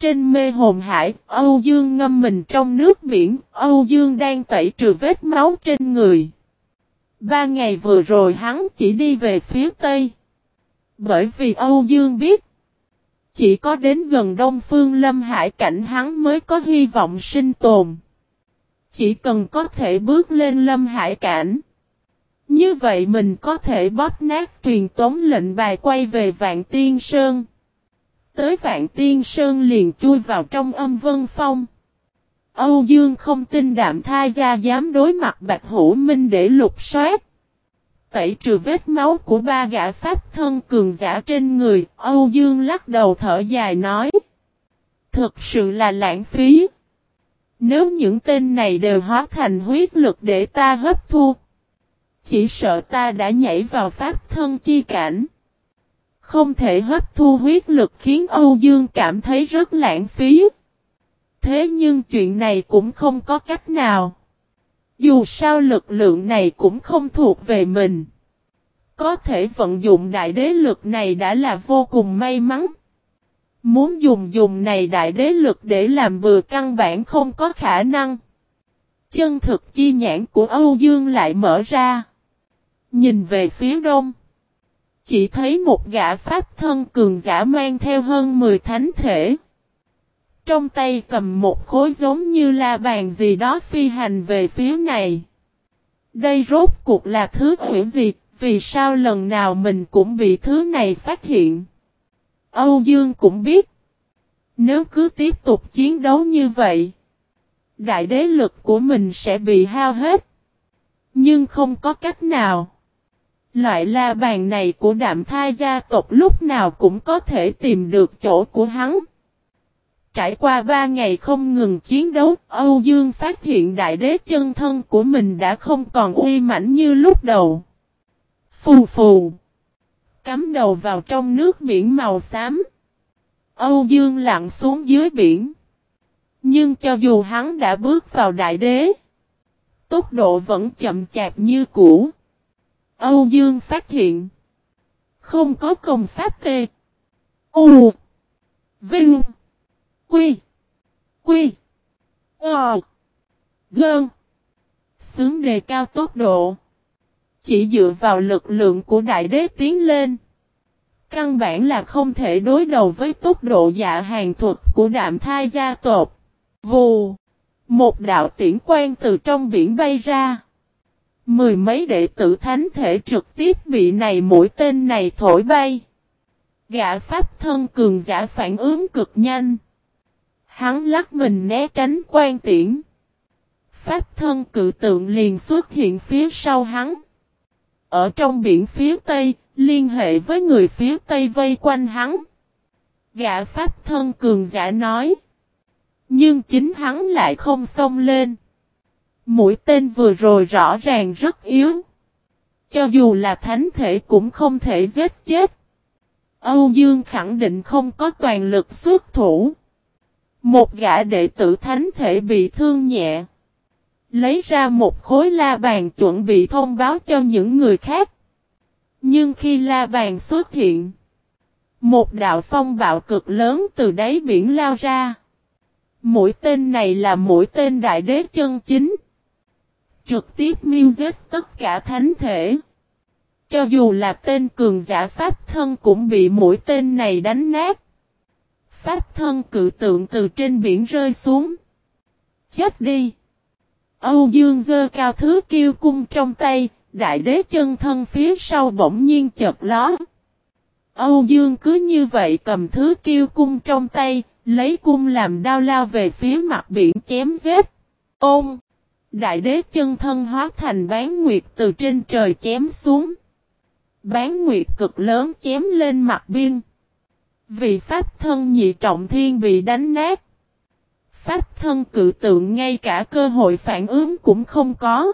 Trên mê hồn hải, Âu Dương ngâm mình trong nước biển, Âu Dương đang tẩy trừ vết máu trên người. Ba ngày vừa rồi hắn chỉ đi về phía Tây. Bởi vì Âu Dương biết, chỉ có đến gần Đông Phương Lâm Hải cảnh hắn mới có hy vọng sinh tồn. Chỉ cần có thể bước lên Lâm Hải cảnh. Như vậy mình có thể bóp nát truyền tống lệnh bài quay về Vạn Tiên Sơn. Tới Vạn Tiên Sơn liền chui vào trong âm vân phong. Âu Dương không tin đạm thai gia dám đối mặt Bạch Hữu Minh để lục soát. Tẩy trừ vết máu của ba gã pháp thân cường giả trên người, Âu Dương lắc đầu thở dài nói. Thực sự là lãng phí. Nếu những tên này đều hóa thành huyết lực để ta hấp thu. Chỉ sợ ta đã nhảy vào pháp thân chi cảnh. Không thể hấp thu huyết lực khiến Âu Dương cảm thấy rất lãng phí. Thế nhưng chuyện này cũng không có cách nào. Dù sao lực lượng này cũng không thuộc về mình. Có thể vận dụng đại đế lực này đã là vô cùng may mắn. Muốn dùng dùng này đại đế lực để làm bừa căn bản không có khả năng. Chân thực chi nhãn của Âu Dương lại mở ra. Nhìn về phía đông. Chỉ thấy một gã pháp thân cường giả mang theo hơn 10 thánh thể. Trong tay cầm một khối giống như la bàn gì đó phi hành về phía này. Đây rốt cuộc là thứ huyễn gì, vì sao lần nào mình cũng bị thứ này phát hiện. Âu Dương cũng biết. Nếu cứ tiếp tục chiến đấu như vậy, đại đế lực của mình sẽ bị hao hết. Nhưng không có cách nào. Loại la bàn này của đạm thai gia tộc lúc nào cũng có thể tìm được chỗ của hắn. Trải qua ba ngày không ngừng chiến đấu, Âu Dương phát hiện đại đế chân thân của mình đã không còn uy mãnh như lúc đầu. Phù phù. Cắm đầu vào trong nước biển màu xám. Âu Dương lặn xuống dưới biển. Nhưng cho dù hắn đã bước vào đại đế, tốc độ vẫn chậm chạp như cũ. Âu Dương phát hiện. Không có công pháp tê. U. Vinh. Quy. Quy. Ờ. Gơn. Sướng đề cao tốc độ. Chỉ dựa vào lực lượng của đại đế tiến lên. Căn bản là không thể đối đầu với tốc độ dạ hàng thuật của đạm thai gia tộc. Vù. Một đạo tiễn quan từ trong biển bay ra. Mười mấy đệ tử thánh thể trực tiếp bị này mũi tên này thổi bay. Gã pháp thân cường giả phản ứng cực nhanh. Hắn lắc mình né tránh quan tiễn. Pháp thân cự tượng liền xuất hiện phía sau hắn. Ở trong biển phía tây, liên hệ với người phía tây vây quanh hắn. Gã pháp thân cường giả nói. Nhưng chính hắn lại không xông lên. Mũi tên vừa rồi rõ ràng rất yếu. Cho dù là thánh thể cũng không thể giết chết. Âu Dương khẳng định không có toàn lực xuất thủ. Một gã đệ tử thánh thể bị thương nhẹ. Lấy ra một khối la bàn chuẩn bị thông báo cho những người khác. Nhưng khi la bàn xuất hiện. Một đạo phong bạo cực lớn từ đáy biển lao ra. Mũi tên này là mũi tên đại đế chân chính. Trực tiếp miêu giết tất cả thánh thể. Cho dù là tên cường giả pháp thân cũng bị mũi tên này đánh nát. Pháp thân cự tượng từ trên biển rơi xuống. Chết đi. Âu Dương dơ cao thứ kiêu cung trong tay, đại đế chân thân phía sau bỗng nhiên chợt ló. Âu Dương cứ như vậy cầm thứ kiêu cung trong tay, lấy cung làm đao lao về phía mặt biển chém giết. Ôm! Đại đế chân thân hóa thành bán nguyệt từ trên trời chém xuống. Bán nguyệt cực lớn chém lên mặt biên. Vì pháp thân nhị trọng thiên bị đánh nát. Pháp thân cự tượng ngay cả cơ hội phản ứng cũng không có.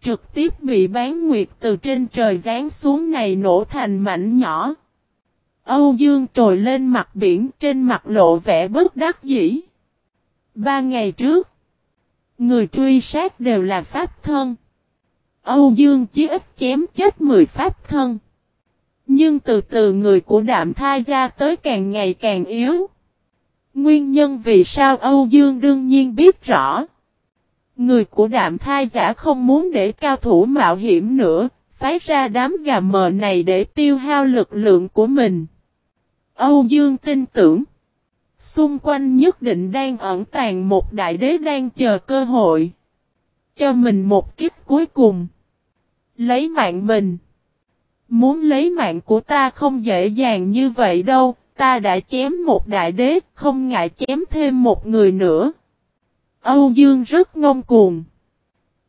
Trực tiếp bị bán nguyệt từ trên trời giáng xuống này nổ thành mảnh nhỏ. Âu Dương trồi lên mặt biển trên mặt lộ vẻ bất đắc dĩ. Ba ngày trước, người truy sát đều là pháp thân. Âu Dương chí ít chém chết 10 pháp thân. Nhưng từ từ người của đạm thai ra tới càng ngày càng yếu. Nguyên nhân vì sao Âu Dương đương nhiên biết rõ. Người của đạm thai giả không muốn để cao thủ mạo hiểm nữa, phái ra đám gà mờ này để tiêu hao lực lượng của mình. Âu Dương tin tưởng. Xung quanh nhất định đang ẩn tàng một đại đế đang chờ cơ hội. Cho mình một kiếp cuối cùng. Lấy mạng mình. Muốn lấy mạng của ta không dễ dàng như vậy đâu, ta đã chém một đại đế, không ngại chém thêm một người nữa. Âu Dương rất ngông cuồng.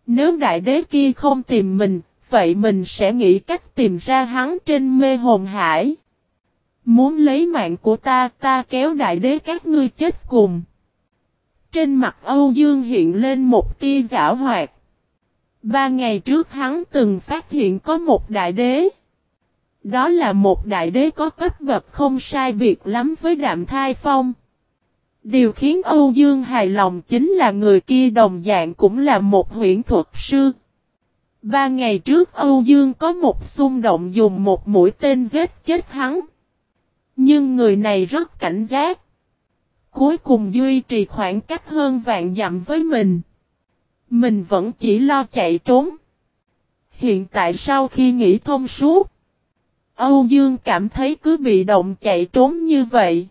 Nếu đại đế kia không tìm mình, vậy mình sẽ nghĩ cách tìm ra hắn trên mê hồn hải. Muốn lấy mạng của ta, ta kéo đại đế các ngươi chết cùng. Trên mặt Âu Dương hiện lên một tia giả hoạt. Ba ngày trước hắn từng phát hiện có một đại đế. Đó là một đại đế có cấp bậc không sai biệt lắm với đạm thai phong. Điều khiến Âu Dương hài lòng chính là người kia đồng dạng cũng là một huyện thuật sư. Ba ngày trước Âu Dương có một xung động dùng một mũi tên giết chết hắn. Nhưng người này rất cảnh giác. Cuối cùng duy trì khoảng cách hơn vạn dặm với mình. Mình vẫn chỉ lo chạy trốn. Hiện tại sau khi nghĩ thông suốt. Âu Dương cảm thấy cứ bị động chạy trốn như vậy.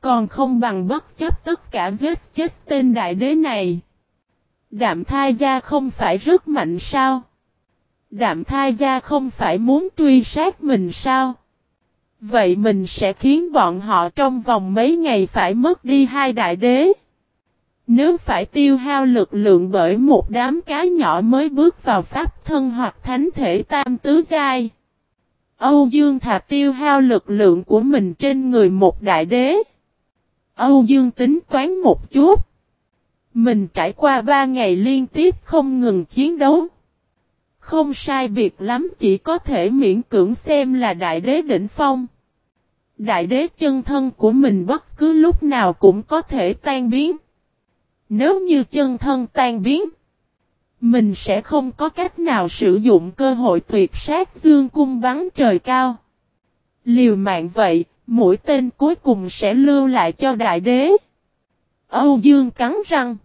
Còn không bằng bất chấp tất cả giết chết tên đại đế này. Đạm thai gia không phải rất mạnh sao? Đạm thai gia không phải muốn truy sát mình sao? Vậy mình sẽ khiến bọn họ trong vòng mấy ngày phải mất đi hai đại đế. Nếu phải tiêu hao lực lượng bởi một đám cá nhỏ mới bước vào pháp thân hoặc thánh thể tam tứ giai. Âu Dương thà tiêu hao lực lượng của mình trên người một đại đế. Âu Dương tính toán một chút. Mình trải qua ba ngày liên tiếp không ngừng chiến đấu. Không sai biệt lắm chỉ có thể miễn cưỡng xem là đại đế đỉnh phong. Đại đế chân thân của mình bất cứ lúc nào cũng có thể tan biến. Nếu như chân thân tan biến, mình sẽ không có cách nào sử dụng cơ hội tuyệt sát dương cung bắn trời cao. Liều mạng vậy, mũi tên cuối cùng sẽ lưu lại cho đại đế. Âu Dương cắn răng.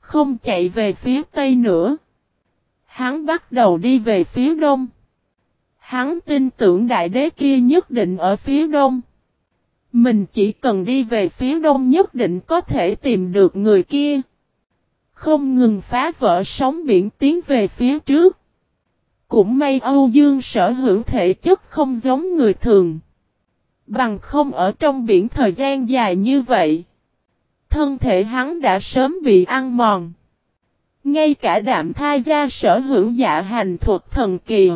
Không chạy về phía tây nữa. Hắn bắt đầu đi về phía đông. Hắn tin tưởng đại đế kia nhất định ở phía đông. Mình chỉ cần đi về phía đông nhất định có thể tìm được người kia. Không ngừng phá vỡ sóng biển tiến về phía trước. Cũng may Âu Dương sở hữu thể chất không giống người thường. Bằng không ở trong biển thời gian dài như vậy. Thân thể hắn đã sớm bị ăn mòn. Ngay cả đạm thai gia sở hữu dạ hành thuật thần kỳ.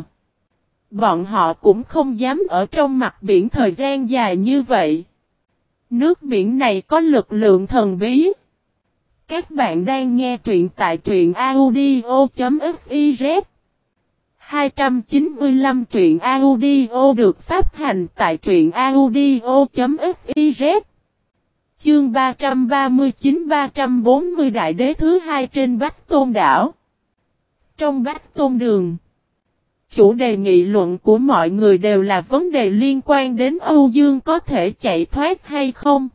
Bọn họ cũng không dám ở trong mặt biển thời gian dài như vậy. Nước biển này có lực lượng thần bí. Các bạn đang nghe truyện tại truyện audio.fiz 295 truyện audio được phát hành tại truyện audio.fiz Chương 339-340 Đại đế thứ hai trên Bách Tôn Đảo Trong Bách Tôn Đường, Chủ đề nghị luận của mọi người đều là vấn đề liên quan đến Âu Dương có thể chạy thoát hay không.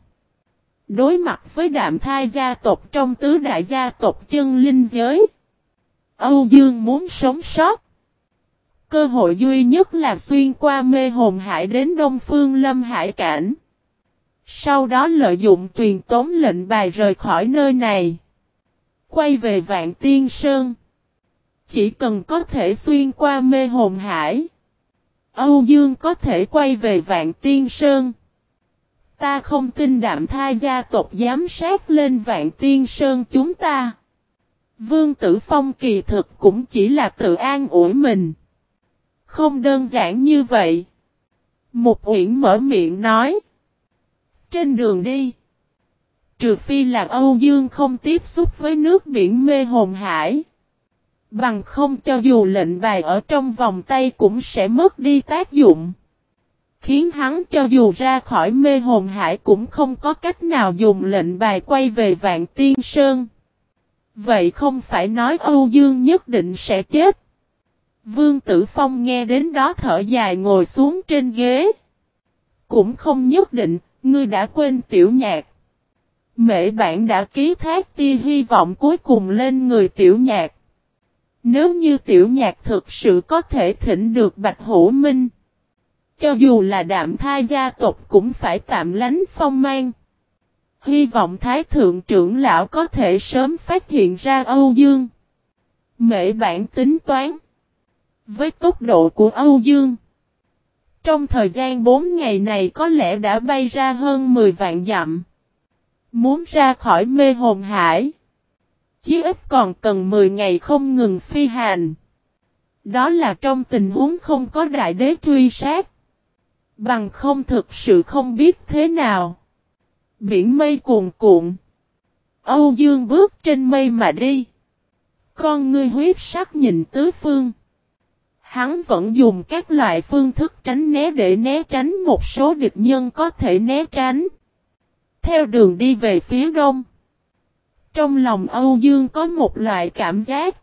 Đối mặt với đạm thai gia tộc trong tứ đại gia tộc chân linh giới. Âu Dương muốn sống sót. Cơ hội duy nhất là xuyên qua mê hồn hải đến Đông Phương Lâm Hải Cảnh. Sau đó lợi dụng truyền tống lệnh bài rời khỏi nơi này. Quay về Vạn Tiên Sơn. Chỉ cần có thể xuyên qua mê hồn hải. Âu Dương có thể quay về Vạn Tiên Sơn. Ta không tin đạm thai gia tộc giám sát lên Vạn Tiên Sơn chúng ta. Vương Tử Phong kỳ thực cũng chỉ là tự an ủi mình. Không đơn giản như vậy. Một uyển mở miệng nói. Trên đường đi. Trừ phi là Âu Dương không tiếp xúc với nước biển mê hồn hải. Bằng không cho dù lệnh bài ở trong vòng tay cũng sẽ mất đi tác dụng. Khiến hắn cho dù ra khỏi mê hồn hải cũng không có cách nào dùng lệnh bài quay về Vạn Tiên Sơn. Vậy không phải nói Âu Dương nhất định sẽ chết. Vương Tử Phong nghe đến đó thở dài ngồi xuống trên ghế. Cũng không nhất định, ngươi đã quên tiểu nhạc. Mễ bản đã ký thác tia hy vọng cuối cùng lên người tiểu nhạc. Nếu như tiểu nhạc thực sự có thể thỉnh được Bạch Hữu Minh. Cho dù là đạm thai gia tộc cũng phải tạm lánh phong mang. Hy vọng Thái Thượng trưởng lão có thể sớm phát hiện ra Âu Dương. Mễ bản tính toán. Với tốc độ của Âu Dương. Trong thời gian 4 ngày này có lẽ đã bay ra hơn 10 vạn dặm. Muốn ra khỏi mê hồn hải. Chí ít còn cần 10 ngày không ngừng phi hành. Đó là trong tình huống không có đại đế truy sát. Bằng không thực sự không biết thế nào. Biển mây cuồn cuộn. Âu Dương bước trên mây mà đi. Con ngươi huyết sắc nhìn tứ phương. Hắn vẫn dùng các loại phương thức tránh né để né tránh một số địch nhân có thể né tránh. Theo đường đi về phía đông. Trong lòng Âu Dương có một loại cảm giác.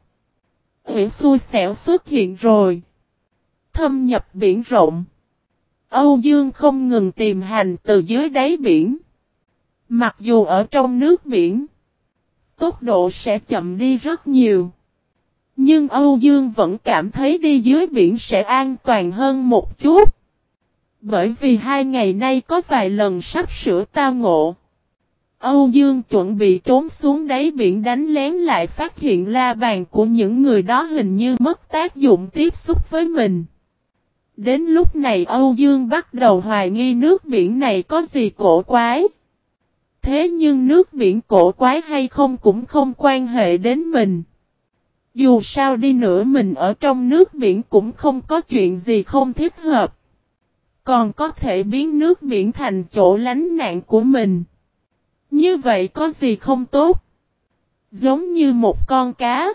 Ủy xui xẻo xuất hiện rồi. Thâm nhập biển rộng. Âu Dương không ngừng tìm hành từ dưới đáy biển. Mặc dù ở trong nước biển, tốc độ sẽ chậm đi rất nhiều. Nhưng Âu Dương vẫn cảm thấy đi dưới biển sẽ an toàn hơn một chút. Bởi vì hai ngày nay có vài lần sắp sửa tao ngộ. Âu Dương chuẩn bị trốn xuống đáy biển đánh lén lại phát hiện la bàn của những người đó hình như mất tác dụng tiếp xúc với mình. Đến lúc này Âu Dương bắt đầu hoài nghi nước biển này có gì cổ quái. Thế nhưng nước biển cổ quái hay không cũng không quan hệ đến mình. Dù sao đi nữa mình ở trong nước biển cũng không có chuyện gì không thích hợp. Còn có thể biến nước biển thành chỗ lánh nạn của mình. Như vậy có gì không tốt? Giống như một con cá.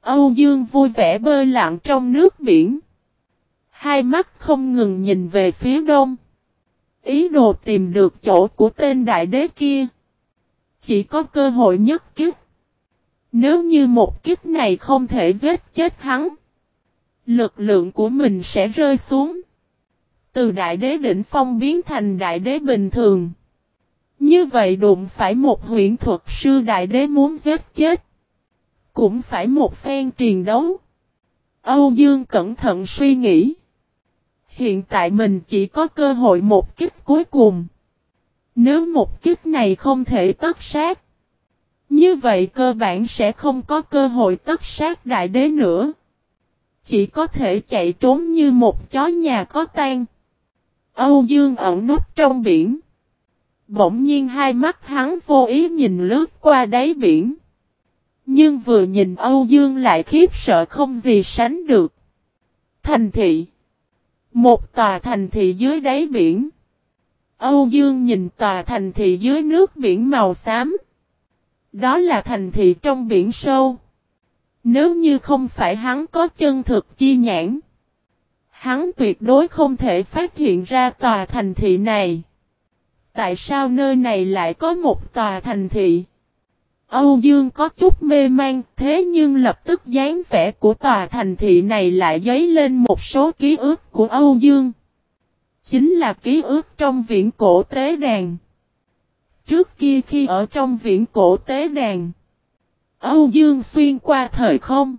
Âu Dương vui vẻ bơi lặng trong nước biển. Hai mắt không ngừng nhìn về phía đông. Ý đồ tìm được chỗ của tên đại đế kia. Chỉ có cơ hội nhất kiếp. Nếu như một kiếp này không thể giết chết hắn. Lực lượng của mình sẽ rơi xuống. Từ đại đế đỉnh phong biến thành đại đế bình thường. Như vậy đụng phải một huyện thuật sư đại đế muốn giết chết. Cũng phải một phen triền đấu. Âu Dương cẩn thận suy nghĩ. Hiện tại mình chỉ có cơ hội một kích cuối cùng. Nếu một kích này không thể tất sát. Như vậy cơ bản sẽ không có cơ hội tất sát đại đế nữa. Chỉ có thể chạy trốn như một chó nhà có tan. Âu Dương ẩn nút trong biển. Bỗng nhiên hai mắt hắn vô ý nhìn lướt qua đáy biển. Nhưng vừa nhìn Âu Dương lại khiếp sợ không gì sánh được. Thành thị. Một tòa thành thị dưới đáy biển. Âu Dương nhìn tòa thành thị dưới nước biển màu xám. Đó là thành thị trong biển sâu. Nếu như không phải hắn có chân thực chi nhãn. Hắn tuyệt đối không thể phát hiện ra tòa thành thị này. Tại sao nơi này lại có một tòa thành thị? Âu Dương có chút mê man, thế nhưng lập tức dáng vẻ của tòa thành thị này lại dấy lên một số ký ức của Âu Dương. Chính là ký ức trong viễn cổ tế đàn. Trước kia khi ở trong viễn cổ tế đàn, Âu Dương xuyên qua thời không.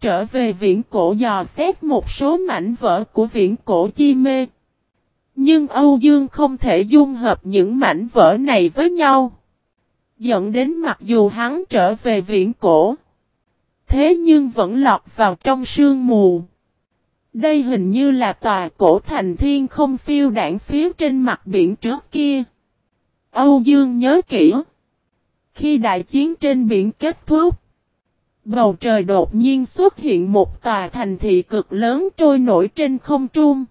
Trở về viễn cổ dò xét một số mảnh vỡ của viễn cổ chi mê. Nhưng Âu Dương không thể dung hợp những mảnh vỡ này với nhau. Dẫn đến mặc dù hắn trở về viễn cổ. Thế nhưng vẫn lọt vào trong sương mù. Đây hình như là tòa cổ thành thiên không phiêu đảng phía trên mặt biển trước kia. Âu Dương nhớ kỹ. Khi đại chiến trên biển kết thúc. Bầu trời đột nhiên xuất hiện một tòa thành thị cực lớn trôi nổi trên không trung.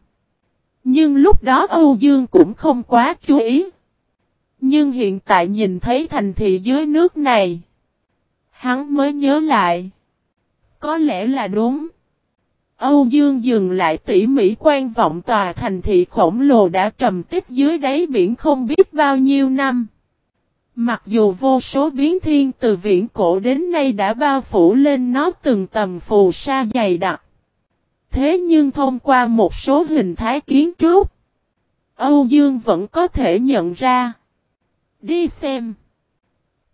Nhưng lúc đó Âu Dương cũng không quá chú ý. Nhưng hiện tại nhìn thấy thành thị dưới nước này. Hắn mới nhớ lại. Có lẽ là đúng. Âu Dương dừng lại tỉ mỉ quan vọng tòa thành thị khổng lồ đã trầm tích dưới đáy biển không biết bao nhiêu năm. Mặc dù vô số biến thiên từ viễn cổ đến nay đã bao phủ lên nó từng tầm phù sa dày đặc. Thế nhưng thông qua một số hình thái kiến trúc, Âu Dương vẫn có thể nhận ra. Đi xem.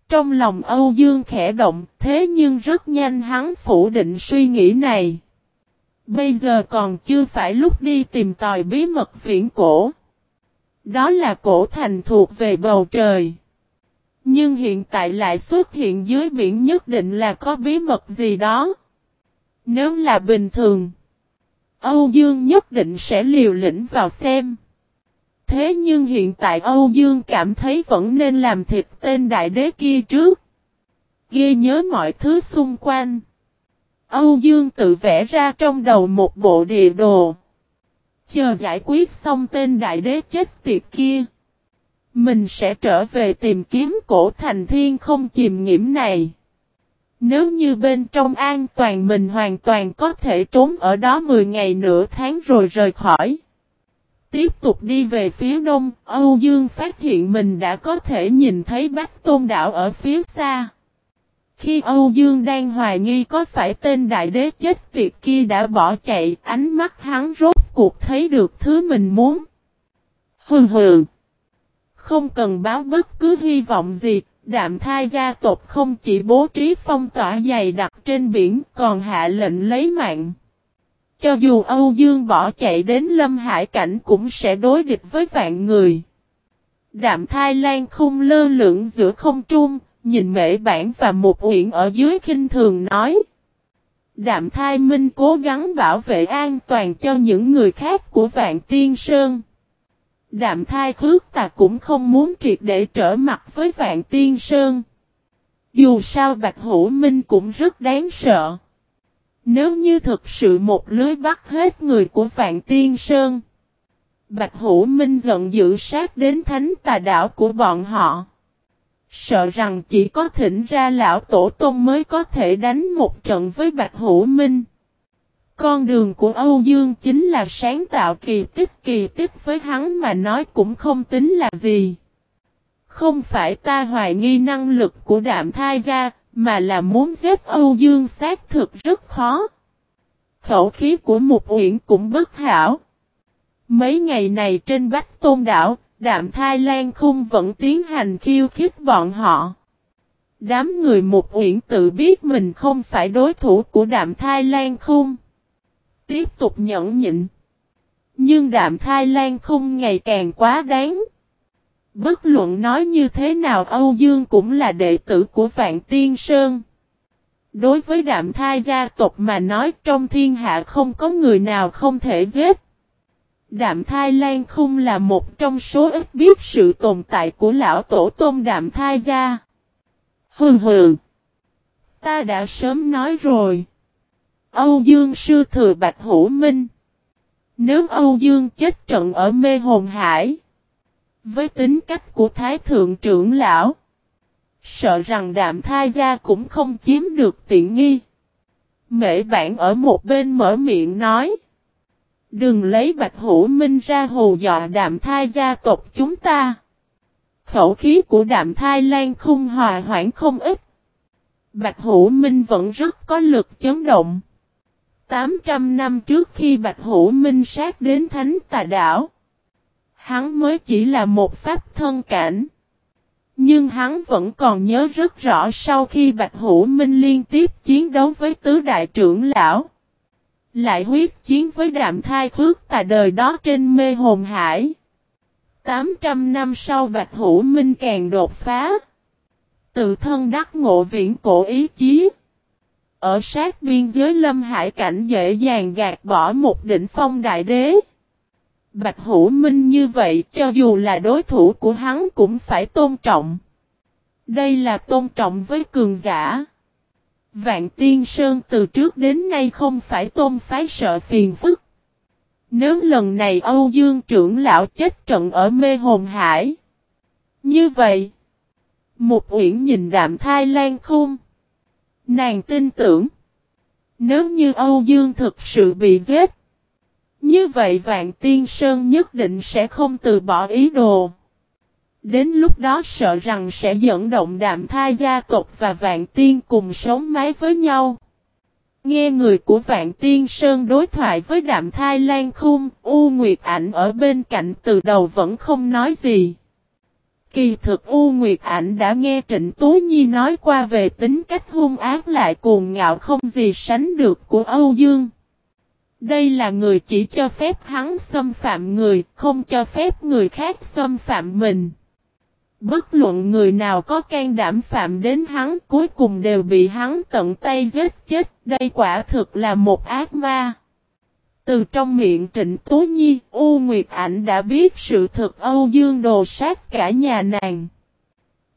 Trong lòng Âu Dương khẽ động, thế nhưng rất nhanh hắn phủ định suy nghĩ này. Bây giờ còn chưa phải lúc đi tìm tòi bí mật viễn cổ. Đó là cổ thành thuộc về bầu trời. Nhưng hiện tại lại xuất hiện dưới biển nhất định là có bí mật gì đó. Nếu là bình thường, Âu Dương nhất định sẽ liều lĩnh vào xem. Thế nhưng hiện tại Âu Dương cảm thấy vẫn nên làm thịt tên đại đế kia trước. Ghi nhớ mọi thứ xung quanh. Âu Dương tự vẽ ra trong đầu một bộ địa đồ. Chờ giải quyết xong tên đại đế chết tiệt kia. Mình sẽ trở về tìm kiếm cổ thành thiên không chìm nghiễm này. Nếu như bên trong an toàn mình hoàn toàn có thể trốn ở đó 10 ngày nửa tháng rồi rời khỏi. Tiếp tục đi về phía đông, Âu Dương phát hiện mình đã có thể nhìn thấy Bắc Tôn Đảo ở phía xa. Khi Âu Dương đang hoài nghi có phải tên đại đế chết tiệt kia đã bỏ chạy, ánh mắt hắn rốt cuộc thấy được thứ mình muốn. Hừ hừ. Không cần báo bất cứ hy vọng gì, đạm thai gia tộc không chỉ bố trí phong tỏa dày đặc trên biển còn hạ lệnh lấy mạng. Cho dù Âu Dương bỏ chạy đến Lâm Hải Cảnh cũng sẽ đối địch với vạn người. Đạm thai lan không lơ lửng giữa không trung, nhìn mễ bản và một uyển ở dưới khinh thường nói. Đạm thai minh cố gắng bảo vệ an toàn cho những người khác của vạn tiên sơn. Đạm thai khước ta cũng không muốn triệt để trở mặt với vạn tiên sơn. Dù sao Bạch Hữu Minh cũng rất đáng sợ. Nếu như thực sự một lưới bắt hết người của Vạn Tiên Sơn. Bạch Hữu Minh giận dữ sát đến thánh tà đảo của bọn họ. Sợ rằng chỉ có thỉnh ra lão tổ tôn mới có thể đánh một trận với Bạch Hữu Minh. Con đường của Âu Dương chính là sáng tạo kỳ tích kỳ tích với hắn mà nói cũng không tính là gì. Không phải ta hoài nghi năng lực của đạm thai gia, mà là muốn giết Âu Dương xác thực rất khó. Khẩu khí của một uyển cũng bất hảo. Mấy ngày này trên Bách Tôn Đảo, Đạm Thai Lan Khung vẫn tiến hành khiêu khích bọn họ. Đám người một uyển tự biết mình không phải đối thủ của Đạm Thai Lan Khung. Tiếp tục nhẫn nhịn. Nhưng Đạm Thai Lan Khung ngày càng quá đáng. Bất luận nói như thế nào Âu Dương cũng là đệ tử của Vạn Tiên Sơn. Đối với đạm thai gia tộc mà nói trong thiên hạ không có người nào không thể giết. Đạm thai lan không là một trong số ít biết sự tồn tại của lão tổ tôn đạm thai gia. Hừ hừ. Ta đã sớm nói rồi. Âu Dương sư thừa Bạch Hữu Minh. Nếu Âu Dương chết trận ở mê hồn hải, với tính cách của Thái Thượng trưởng lão, sợ rằng đạm thai gia cũng không chiếm được tiện nghi. Mễ bản ở một bên mở miệng nói. Đừng lấy bạch hữu minh ra hồ dọa đạm thai gia tộc chúng ta. Khẩu khí của đạm thai lan không hòa hoãn không ít. Bạch hữu minh vẫn rất có lực chấn động. 800 năm trước khi Bạch Hữu Minh sát đến Thánh Tà Đảo, hắn mới chỉ là một pháp thân cảnh. Nhưng hắn vẫn còn nhớ rất rõ sau khi Bạch Hữu Minh liên tiếp chiến đấu với tứ đại trưởng lão. Lại huyết chiến với đạm thai khước tà đời đó trên mê hồn hải. 800 năm sau Bạch Hữu Minh càng đột phá. Tự thân đắc ngộ viễn cổ ý chí. Ở sát biên giới lâm hải cảnh dễ dàng gạt bỏ một đỉnh phong đại đế. Bạch Hữu Minh như vậy cho dù là đối thủ của hắn cũng phải tôn trọng. Đây là tôn trọng với cường giả. Vạn Tiên Sơn từ trước đến nay không phải tôn phái sợ phiền phức. Nếu lần này Âu Dương trưởng lão chết trận ở mê hồn hải. Như vậy. Một uyển nhìn đạm thai lan khung. Nàng tin tưởng. Nếu như Âu Dương thực sự bị giết. Như vậy Vạn Tiên Sơn nhất định sẽ không từ bỏ ý đồ. Đến lúc đó sợ rằng sẽ dẫn động đạm thai gia tộc và Vạn Tiên cùng sống mái với nhau. Nghe người của Vạn Tiên Sơn đối thoại với đạm thai Lan Khung, U Nguyệt Ảnh ở bên cạnh từ đầu vẫn không nói gì. Kỳ thực U Nguyệt Ảnh đã nghe Trịnh Tú Nhi nói qua về tính cách hung ác lại cuồng ngạo không gì sánh được của Âu Dương. Đây là người chỉ cho phép hắn xâm phạm người, không cho phép người khác xâm phạm mình. Bất luận người nào có can đảm phạm đến hắn cuối cùng đều bị hắn tận tay giết chết, đây quả thực là một ác ma. Từ trong miệng Trịnh Tố Nhi, U Nguyệt Ảnh đã biết sự thật Âu Dương đồ sát cả nhà nàng.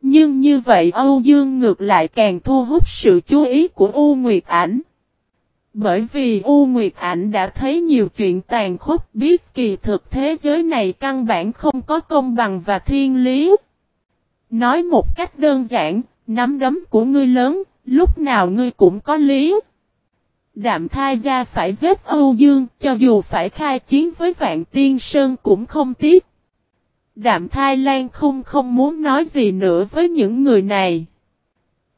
Nhưng như vậy Âu Dương ngược lại càng thu hút sự chú ý của U Nguyệt Ảnh. Bởi vì U Nguyệt Ảnh đã thấy nhiều chuyện tàn khốc biết kỳ thực thế giới này căn bản không có công bằng và thiên lý. Nói một cách đơn giản, nắm đấm của ngươi lớn, lúc nào ngươi cũng có lý. Đạm thai gia phải giết Âu Dương, cho dù phải khai chiến với Vạn Tiên Sơn cũng không tiếc. Đạm thai Lan không không muốn nói gì nữa với những người này.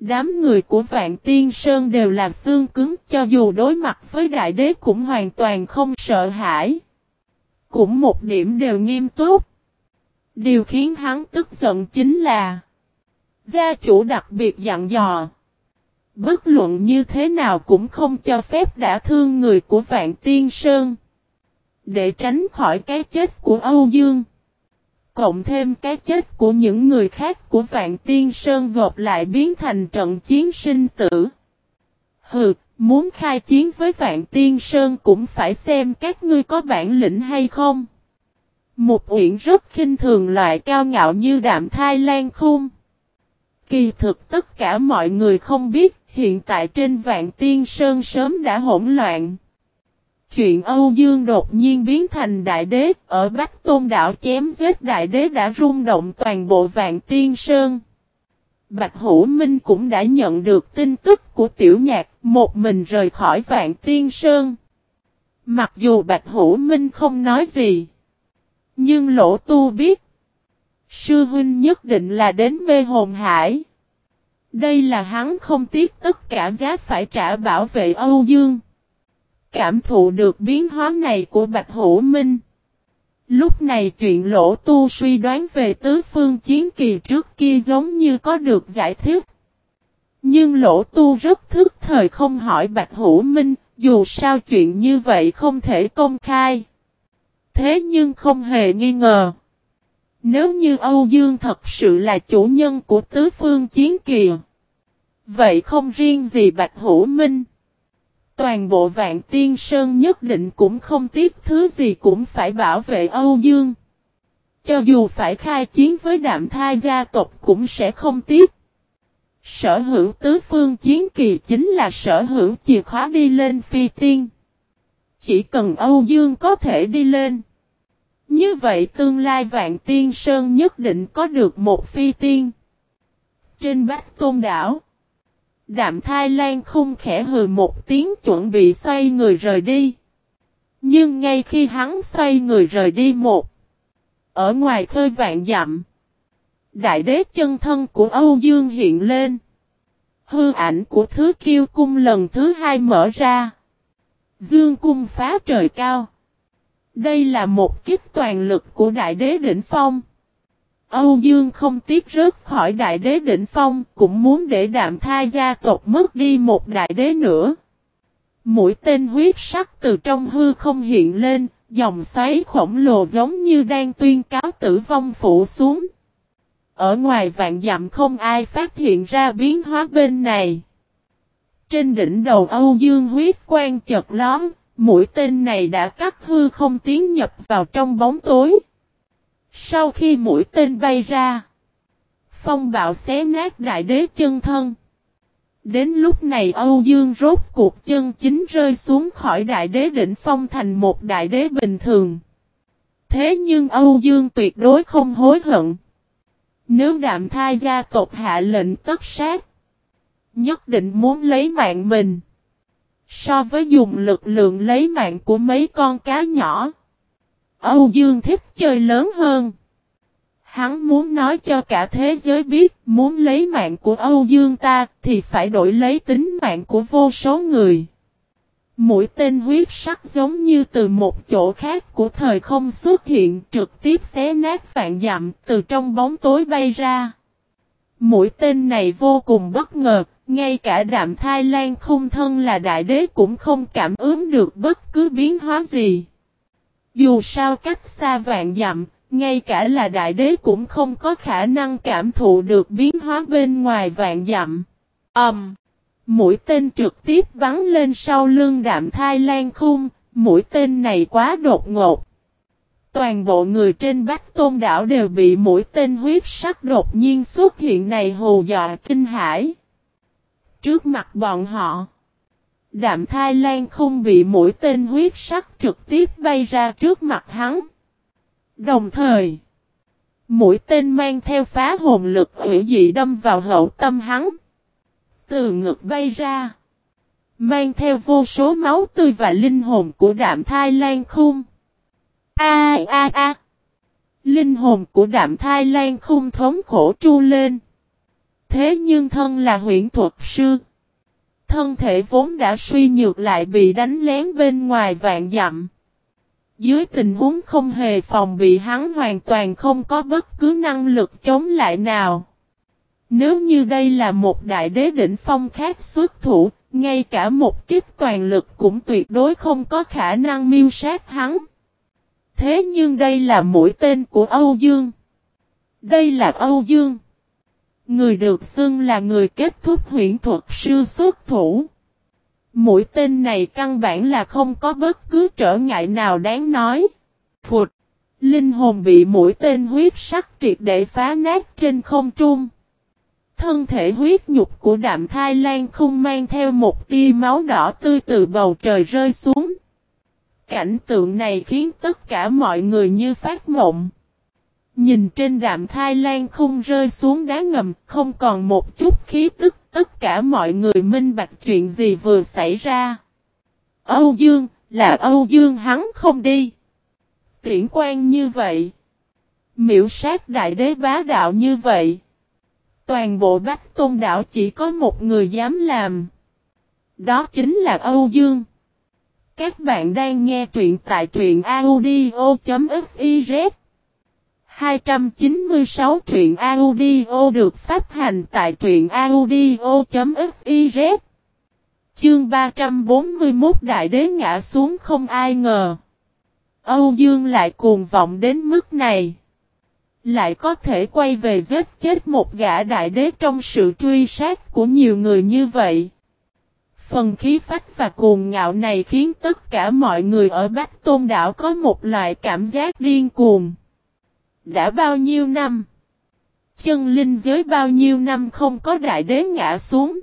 Đám người của Vạn Tiên Sơn đều là xương cứng cho dù đối mặt với đại đế cũng hoàn toàn không sợ hãi. Cũng một điểm đều nghiêm túc. Điều khiến hắn tức giận chính là Gia chủ đặc biệt dặn dò. Bất luận như thế nào cũng không cho phép đã thương người của Vạn Tiên Sơn. Để tránh khỏi cái chết của Âu Dương Cộng thêm cái chết của những người khác của Vạn Tiên Sơn gộp lại biến thành trận chiến sinh tử. Hừ, muốn khai chiến với Vạn Tiên Sơn cũng phải xem các ngươi có bản lĩnh hay không một uyển rất khinh thường loại cao ngạo như đạm thai lan khung. Kỳ thực tất cả mọi người không biết, hiện tại trên vạn tiên sơn sớm đã hỗn loạn. Chuyện Âu Dương đột nhiên biến thành đại đế, ở Bắc Tôn đảo chém giết đại đế đã rung động toàn bộ vạn tiên sơn. Bạch Hữu Minh cũng đã nhận được tin tức của tiểu nhạc, một mình rời khỏi vạn tiên sơn. Mặc dù Bạch Hữu Minh không nói gì. Nhưng lỗ tu biết. Sư huynh nhất định là đến mê hồn hải. Đây là hắn không tiếc tất cả giá phải trả bảo vệ Âu Dương. Cảm thụ được biến hóa này của Bạch Hữu Minh. Lúc này chuyện lỗ tu suy đoán về tứ phương chiến kỳ trước kia giống như có được giải thích. Nhưng lỗ tu rất thức thời không hỏi Bạch Hữu Minh, dù sao chuyện như vậy không thể công khai. Thế nhưng không hề nghi ngờ. Nếu như Âu Dương thật sự là chủ nhân của tứ phương chiến kỳ. Vậy không riêng gì Bạch Hữu Minh. Toàn bộ vạn tiên sơn nhất định cũng không tiếc thứ gì cũng phải bảo vệ Âu Dương. Cho dù phải khai chiến với đạm thai gia tộc cũng sẽ không tiếc. Sở hữu tứ phương chiến kỳ chính là sở hữu chìa khóa đi lên phi tiên. Chỉ cần Âu Dương có thể đi lên. Như vậy tương lai vạn tiên sơn nhất định có được một phi tiên. Trên bách tôn đảo. Đạm thai lan không khẽ hừ một tiếng chuẩn bị xoay người rời đi. Nhưng ngay khi hắn xoay người rời đi một. Ở ngoài khơi vạn dặm. Đại đế chân thân của Âu Dương hiện lên. Hư ảnh của thứ kiêu cung lần thứ hai mở ra. Dương cung phá trời cao. Đây là một kiếp toàn lực của đại đế đỉnh phong. Âu Dương không tiếc rớt khỏi đại đế đỉnh phong, cũng muốn để đạm thai gia tộc mất đi một đại đế nữa. Mũi tên huyết sắc từ trong hư không hiện lên, dòng xoáy khổng lồ giống như đang tuyên cáo tử vong phủ xuống. Ở ngoài vạn dặm không ai phát hiện ra biến hóa bên này. Trên đỉnh đầu Âu Dương huyết quang chật lón, mũi tên này đã cắt hư không tiến nhập vào trong bóng tối. Sau khi mũi tên bay ra, phong bạo xé nát đại đế chân thân. Đến lúc này Âu Dương rốt cuộc chân chính rơi xuống khỏi đại đế đỉnh phong thành một đại đế bình thường. Thế nhưng Âu Dương tuyệt đối không hối hận. Nếu đạm thai gia tộc hạ lệnh tất sát, nhất định muốn lấy mạng mình. So với dùng lực lượng lấy mạng của mấy con cá nhỏ, Âu Dương thích chơi lớn hơn. Hắn muốn nói cho cả thế giới biết, muốn lấy mạng của Âu Dương ta, thì phải đổi lấy tính mạng của vô số người. Mũi tên huyết sắc giống như từ một chỗ khác của thời không xuất hiện trực tiếp xé nát vạn dặm từ trong bóng tối bay ra. Mũi tên này vô cùng bất ngờ, ngay cả đạm thai lan không thân là đại đế cũng không cảm ứng được bất cứ biến hóa gì. Dù sao cách xa vạn dặm, ngay cả là đại đế cũng không có khả năng cảm thụ được biến hóa bên ngoài vạn dặm. ầm, Um, mũi tên trực tiếp bắn lên sau lưng đạm thai lan khung, mũi tên này quá đột ngột. Toàn bộ người trên bách tôn đảo đều bị mũi tên huyết sắc đột nhiên xuất hiện này hù dọa kinh hãi. Trước mặt bọn họ, đạm thai lan không bị mũi tên huyết sắc trực tiếp bay ra trước mặt hắn. Đồng thời, mũi tên mang theo phá hồn lực hủy dị đâm vào hậu tâm hắn. Từ ngực bay ra, mang theo vô số máu tươi và linh hồn của đạm thai lan khung. A a a! Linh hồn của đạm thai lan khung thống khổ tru lên. Thế nhưng thân là huyện thuật sư. Thân thể vốn đã suy nhược lại bị đánh lén bên ngoài vạn dặm. Dưới tình huống không hề phòng bị hắn hoàn toàn không có bất cứ năng lực chống lại nào. Nếu như đây là một đại đế đỉnh phong khác xuất thủ, ngay cả một kiếp toàn lực cũng tuyệt đối không có khả năng miêu sát hắn. Thế nhưng đây là mũi tên của Âu Dương. Đây là Âu Dương. Người được xưng là người kết thúc huyễn thuật sư xuất thủ. Mũi tên này căn bản là không có bất cứ trở ngại nào đáng nói. Phụt! Linh hồn bị mũi tên huyết sắc triệt để phá nát trên không trung. Thân thể huyết nhục của đạm thai lan không mang theo một tia máu đỏ tươi từ bầu trời rơi xuống. Cảnh tượng này khiến tất cả mọi người như phát mộng. Nhìn trên đạm thai lan không rơi xuống đá ngầm, không còn một chút khí tức, tất cả mọi người minh bạch chuyện gì vừa xảy ra. Âu Dương, là Âu Dương hắn không đi. Tiễn quan như vậy. Miễu sát đại đế bá đạo như vậy. Toàn bộ Bách Tôn Đảo chỉ có một người dám làm. Đó chính là Âu Dương. Các bạn đang nghe truyện tại truyện audio.fif 296 truyện audio được phát hành tại truyện audio.fiz Chương 341 Đại đế ngã xuống không ai ngờ. Âu Dương lại cuồng vọng đến mức này. Lại có thể quay về giết chết một gã đại đế trong sự truy sát của nhiều người như vậy. Phần khí phách và cuồng ngạo này khiến tất cả mọi người ở Bách Tôn Đảo có một loại cảm giác điên cuồng. Đã bao nhiêu năm? Chân linh giới bao nhiêu năm không có đại đế ngã xuống?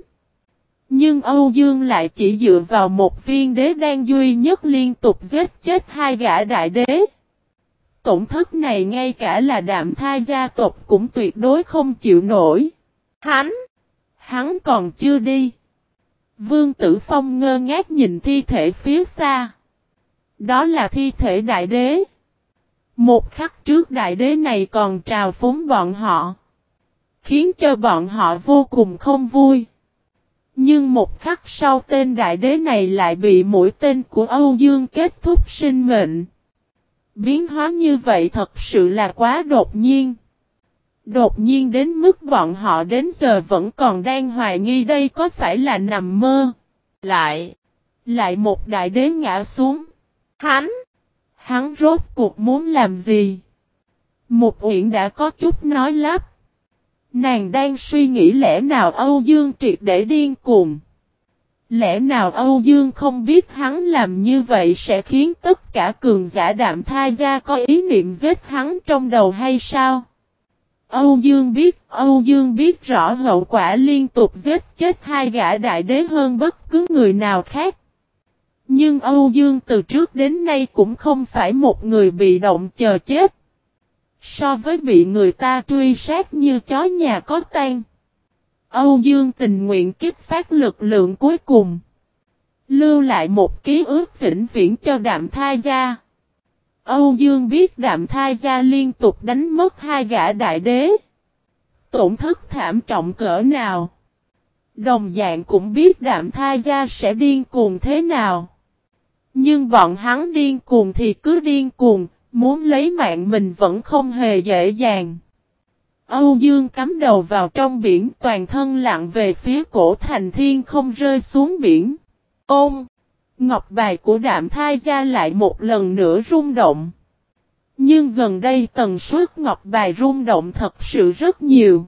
Nhưng Âu Dương lại chỉ dựa vào một viên đế đang duy nhất liên tục giết chết hai gã đại đế. Tổn thất này ngay cả là đạm thai gia tộc cũng tuyệt đối không chịu nổi. Hắn! Hắn còn chưa đi. Vương Tử Phong ngơ ngác nhìn thi thể phía xa. Đó là thi thể đại đế. Một khắc trước đại đế này còn trào phúng bọn họ. Khiến cho bọn họ vô cùng không vui. Nhưng một khắc sau tên đại đế này lại bị mũi tên của Âu Dương kết thúc sinh mệnh. Biến hóa như vậy thật sự là quá đột nhiên. Đột nhiên đến mức bọn họ đến giờ vẫn còn đang hoài nghi đây có phải là nằm mơ. Lại, lại một đại đế ngã xuống. Hắn, hắn rốt cuộc muốn làm gì? Một uyển đã có chút nói lắp. Nàng đang suy nghĩ lẽ nào Âu Dương triệt để điên cuồng. Lẽ nào Âu Dương không biết hắn làm như vậy sẽ khiến tất cả cường giả đạm thai ra có ý niệm giết hắn trong đầu hay sao? Âu Dương biết, Âu Dương biết rõ hậu quả liên tục giết chết hai gã đại đế hơn bất cứ người nào khác. Nhưng Âu Dương từ trước đến nay cũng không phải một người bị động chờ chết. So với bị người ta truy sát như chó nhà có tan. Âu Dương tình nguyện kích phát lực lượng cuối cùng. Lưu lại một ký ức vĩnh viễn cho đạm thai gia. Âu Dương biết đạm thai gia liên tục đánh mất hai gã đại đế. Tổn thất thảm trọng cỡ nào. Đồng dạng cũng biết đạm thai gia sẽ điên cuồng thế nào. Nhưng bọn hắn điên cuồng thì cứ điên cuồng, muốn lấy mạng mình vẫn không hề dễ dàng. Âu Dương cắm đầu vào trong biển toàn thân lặn về phía cổ thành thiên không rơi xuống biển. Ôm! Ngọc bài của đạm thai gia lại một lần nữa rung động. Nhưng gần đây tần suất ngọc bài rung động thật sự rất nhiều.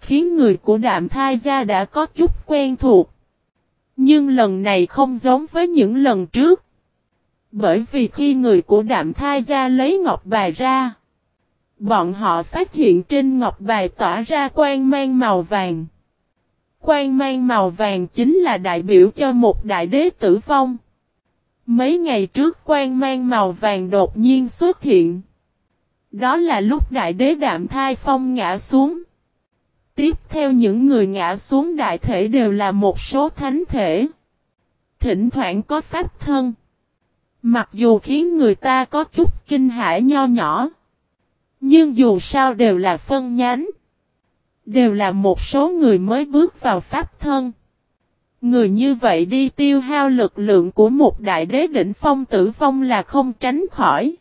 Khiến người của đạm thai gia đã có chút quen thuộc. Nhưng lần này không giống với những lần trước. Bởi vì khi người của đạm thai gia lấy ngọc bài ra. Bọn họ phát hiện trên ngọc bài tỏa ra quang mang màu vàng. Quang mang màu vàng chính là đại biểu cho một đại đế tử vong. Mấy ngày trước quang mang màu vàng đột nhiên xuất hiện. Đó là lúc đại đế đạm thai phong ngã xuống. Tiếp theo những người ngã xuống đại thể đều là một số thánh thể. Thỉnh thoảng có pháp thân. Mặc dù khiến người ta có chút kinh hãi nho nhỏ. Nhưng dù sao đều là phân nhánh. Đều là một số người mới bước vào pháp thân. Người như vậy đi tiêu hao lực lượng của một đại đế đỉnh phong tử phong là không tránh khỏi.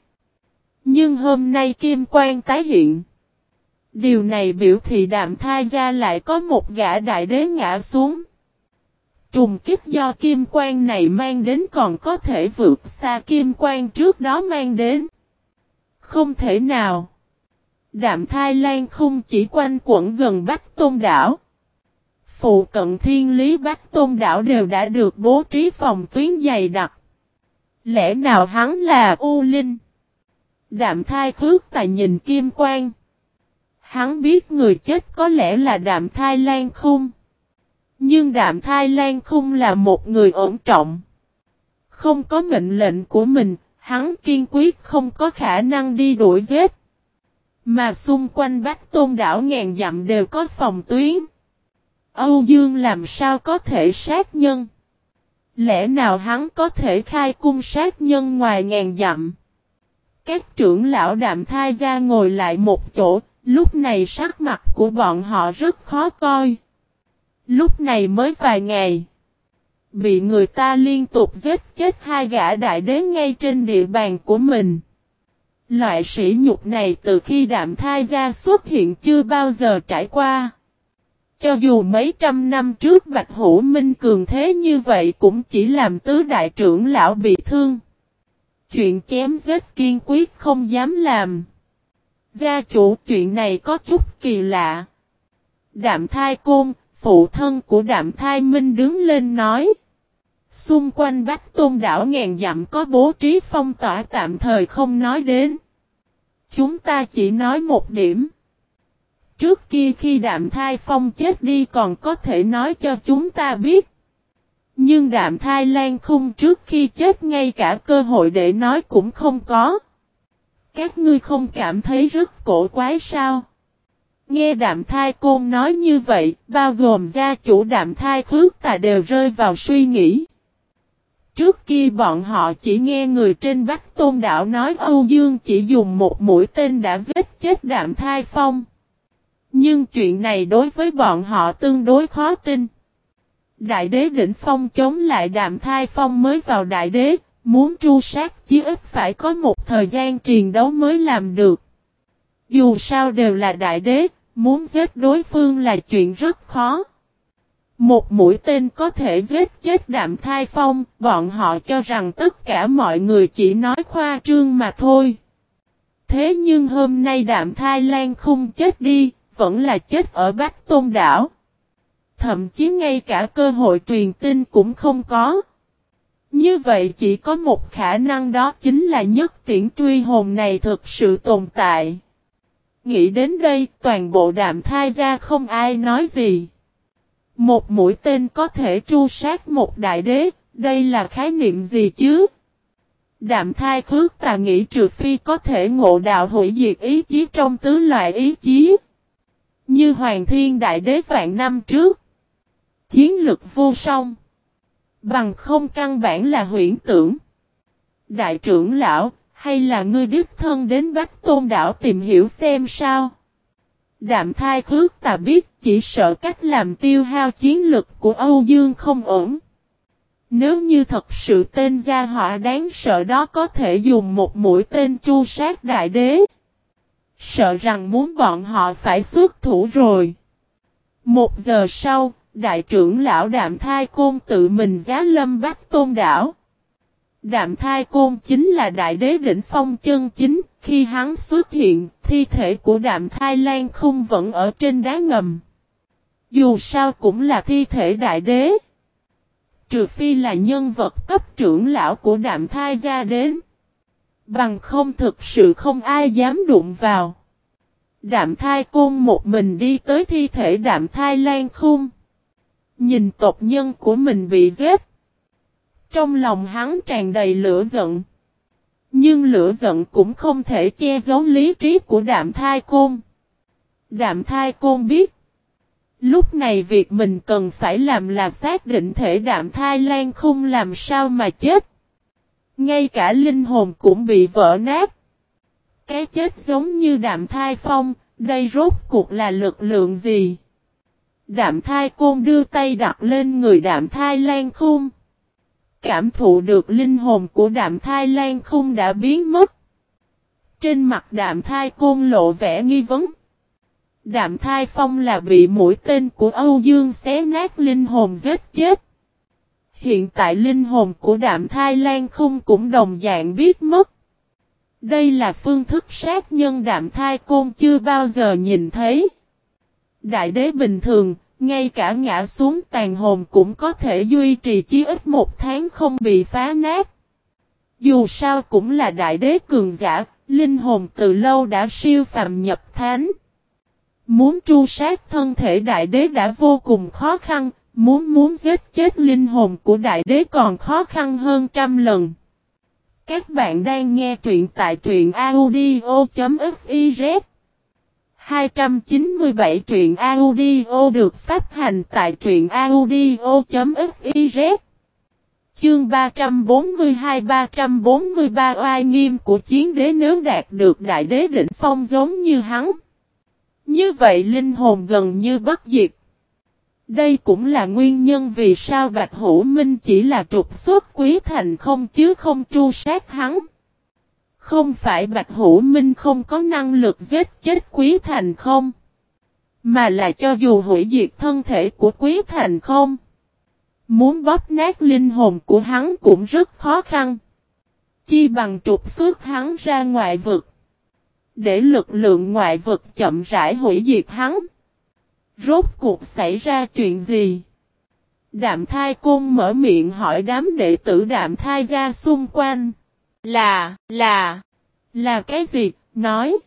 Nhưng hôm nay kim quan tái hiện. Điều này biểu thị đạm thai gia lại có một gã đại đế ngã xuống. Trùng kích do kim quan này mang đến còn có thể vượt xa kim quan trước đó mang đến. Không thể nào. Đạm thai lan không chỉ quanh quẩn gần Bắc Tôn Đảo. Phụ cận thiên lý Bắc Tôn Đảo đều đã được bố trí phòng tuyến dày đặc. Lẽ nào hắn là U Linh? Đạm thai khước tài nhìn kim quang. Hắn biết người chết có lẽ là đạm thai lan khung. Nhưng đạm thai lan khung là một người ổn trọng. Không có mệnh lệnh của mình, hắn kiên quyết không có khả năng đi đuổi giết. Mà xung quanh Bắc Tôn đảo ngàn dặm đều có phòng tuyến. Âu Dương làm sao có thể sát nhân? Lẽ nào hắn có thể khai cung sát nhân ngoài ngàn dặm? Các trưởng lão đạm thai ra ngồi lại một chỗ, lúc này sắc mặt của bọn họ rất khó coi. Lúc này mới vài ngày. Bị người ta liên tục giết chết hai gã đại đế ngay trên địa bàn của mình. Loại sỉ nhục này từ khi đạm thai ra xuất hiện chưa bao giờ trải qua. Cho dù mấy trăm năm trước Bạch Hữu Minh cường thế như vậy cũng chỉ làm tứ đại trưởng lão bị thương. Chuyện chém giết kiên quyết không dám làm. Gia chủ chuyện này có chút kỳ lạ. Đạm thai côn, phụ thân của đạm thai minh đứng lên nói. Xung quanh Bách Tôn đảo ngàn dặm có bố trí phong tỏa tạm thời không nói đến. Chúng ta chỉ nói một điểm. Trước kia khi đạm thai phong chết đi còn có thể nói cho chúng ta biết. Nhưng đạm thai lan khung trước khi chết ngay cả cơ hội để nói cũng không có. Các ngươi không cảm thấy rất cổ quái sao? Nghe đạm thai côn nói như vậy, bao gồm gia chủ đạm thai khước tà đều rơi vào suy nghĩ. Trước kia bọn họ chỉ nghe người trên Bắc Tôn Đảo nói Âu Dương chỉ dùng một mũi tên đã giết chết đạm thai phong. Nhưng chuyện này đối với bọn họ tương đối khó tin. Đại đế đỉnh phong chống lại đạm thai phong mới vào đại đế, muốn tru sát chí ít phải có một thời gian truyền đấu mới làm được. Dù sao đều là đại đế, muốn giết đối phương là chuyện rất khó. Một mũi tên có thể giết chết đạm thai phong, bọn họ cho rằng tất cả mọi người chỉ nói khoa trương mà thôi. Thế nhưng hôm nay đạm thai lan không chết đi, vẫn là chết ở Bách Tôn Đảo. Thậm chí ngay cả cơ hội truyền tin cũng không có. Như vậy chỉ có một khả năng đó chính là nhất tiễn truy hồn này thực sự tồn tại. Nghĩ đến đây toàn bộ đạm thai ra không ai nói gì. Một mũi tên có thể tru sát một đại đế, đây là khái niệm gì chứ? Đạm thai khước tà nghĩ trừ phi có thể ngộ đạo hủy diệt ý chí trong tứ loại ý chí. Như Hoàng Thiên Đại Đế vạn năm trước. Chiến lực vô song. Bằng không căn bản là huyễn tưởng. Đại trưởng lão, hay là ngươi đích thân đến Bắc Tôn Đảo tìm hiểu xem sao? Đạm thai khước ta biết chỉ sợ cách làm tiêu hao chiến lực của Âu Dương không ổn. Nếu như thật sự tên gia họa đáng sợ đó có thể dùng một mũi tên tru sát đại đế. Sợ rằng muốn bọn họ phải xuất thủ rồi. Một giờ sau, đại trưởng lão đạm thai côn tự mình giá lâm bắt tôn đảo. Đạm thai côn chính là đại đế đỉnh phong chân chính, khi hắn xuất hiện, thi thể của đạm thai lan không vẫn ở trên đá ngầm. Dù sao cũng là thi thể đại đế. Trừ phi là nhân vật cấp trưởng lão của đạm thai ra đến. Bằng không thực sự không ai dám đụng vào. Đạm thai côn một mình đi tới thi thể đạm thai lan khung. Nhìn tộc nhân của mình bị giết. Trong lòng hắn tràn đầy lửa giận. Nhưng lửa giận cũng không thể che giấu lý trí của đạm thai côn. Đạm thai côn biết. Lúc này việc mình cần phải làm là xác định thể đạm thai lan không làm sao mà chết. Ngay cả linh hồn cũng bị vỡ nát. Cái chết giống như đạm thai phong, đây rốt cuộc là lực lượng gì? Đạm thai côn đưa tay đặt lên người đạm thai lan khung. Cảm thụ được linh hồn của đạm thai lan khung đã biến mất. Trên mặt đạm thai côn lộ vẻ nghi vấn. Đạm thai phong là bị mũi tên của Âu Dương xé nát linh hồn giết chết. Hiện tại linh hồn của đạm thai lan khung cũng đồng dạng biết mất. Đây là phương thức sát nhân đạm thai côn chưa bao giờ nhìn thấy. Đại đế bình thường, ngay cả ngã xuống tàn hồn cũng có thể duy trì chí ít một tháng không bị phá nát. Dù sao cũng là đại đế cường giả, linh hồn từ lâu đã siêu phàm nhập thánh. Muốn tru sát thân thể đại đế đã vô cùng khó khăn, muốn muốn giết chết linh hồn của đại đế còn khó khăn hơn trăm lần. Các bạn đang nghe truyện tại truyện audio.fif 297 truyện audio được phát hành tại truyện audio.fiz Chương 342-343 oai nghiêm của chiến đế nếu đạt được đại đế đỉnh phong giống như hắn. Như vậy linh hồn gần như bất diệt. Đây cũng là nguyên nhân vì sao Bạch Hữu Minh chỉ là trục xuất quý thành không chứ không tru sát hắn. Không phải Bạch Hữu Minh không có năng lực giết chết quý thành không. Mà là cho dù hủy diệt thân thể của quý thành không. Muốn bóp nát linh hồn của hắn cũng rất khó khăn. Chi bằng trục xuất hắn ra ngoại vực. Để lực lượng ngoại vực chậm rãi hủy diệt hắn. Rốt cuộc xảy ra chuyện gì? Đạm thai cung mở miệng hỏi đám đệ tử đạm thai ra xung quanh. Là, là, là cái gì? Nói.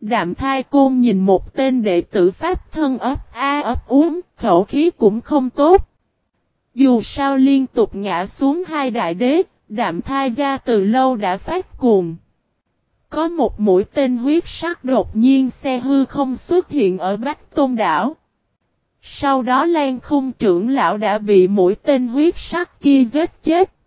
Đạm thai côn nhìn một tên đệ tử Pháp thân ấp a ấp uống, khẩu khí cũng không tốt. Dù sao liên tục ngã xuống hai đại đế, đạm thai ra từ lâu đã phát cuồng. Có một mũi tên huyết sắc đột nhiên xe hư không xuất hiện ở Bách Tôn Đảo. Sau đó Lan Khung trưởng lão đã bị mũi tên huyết sắc kia giết chết.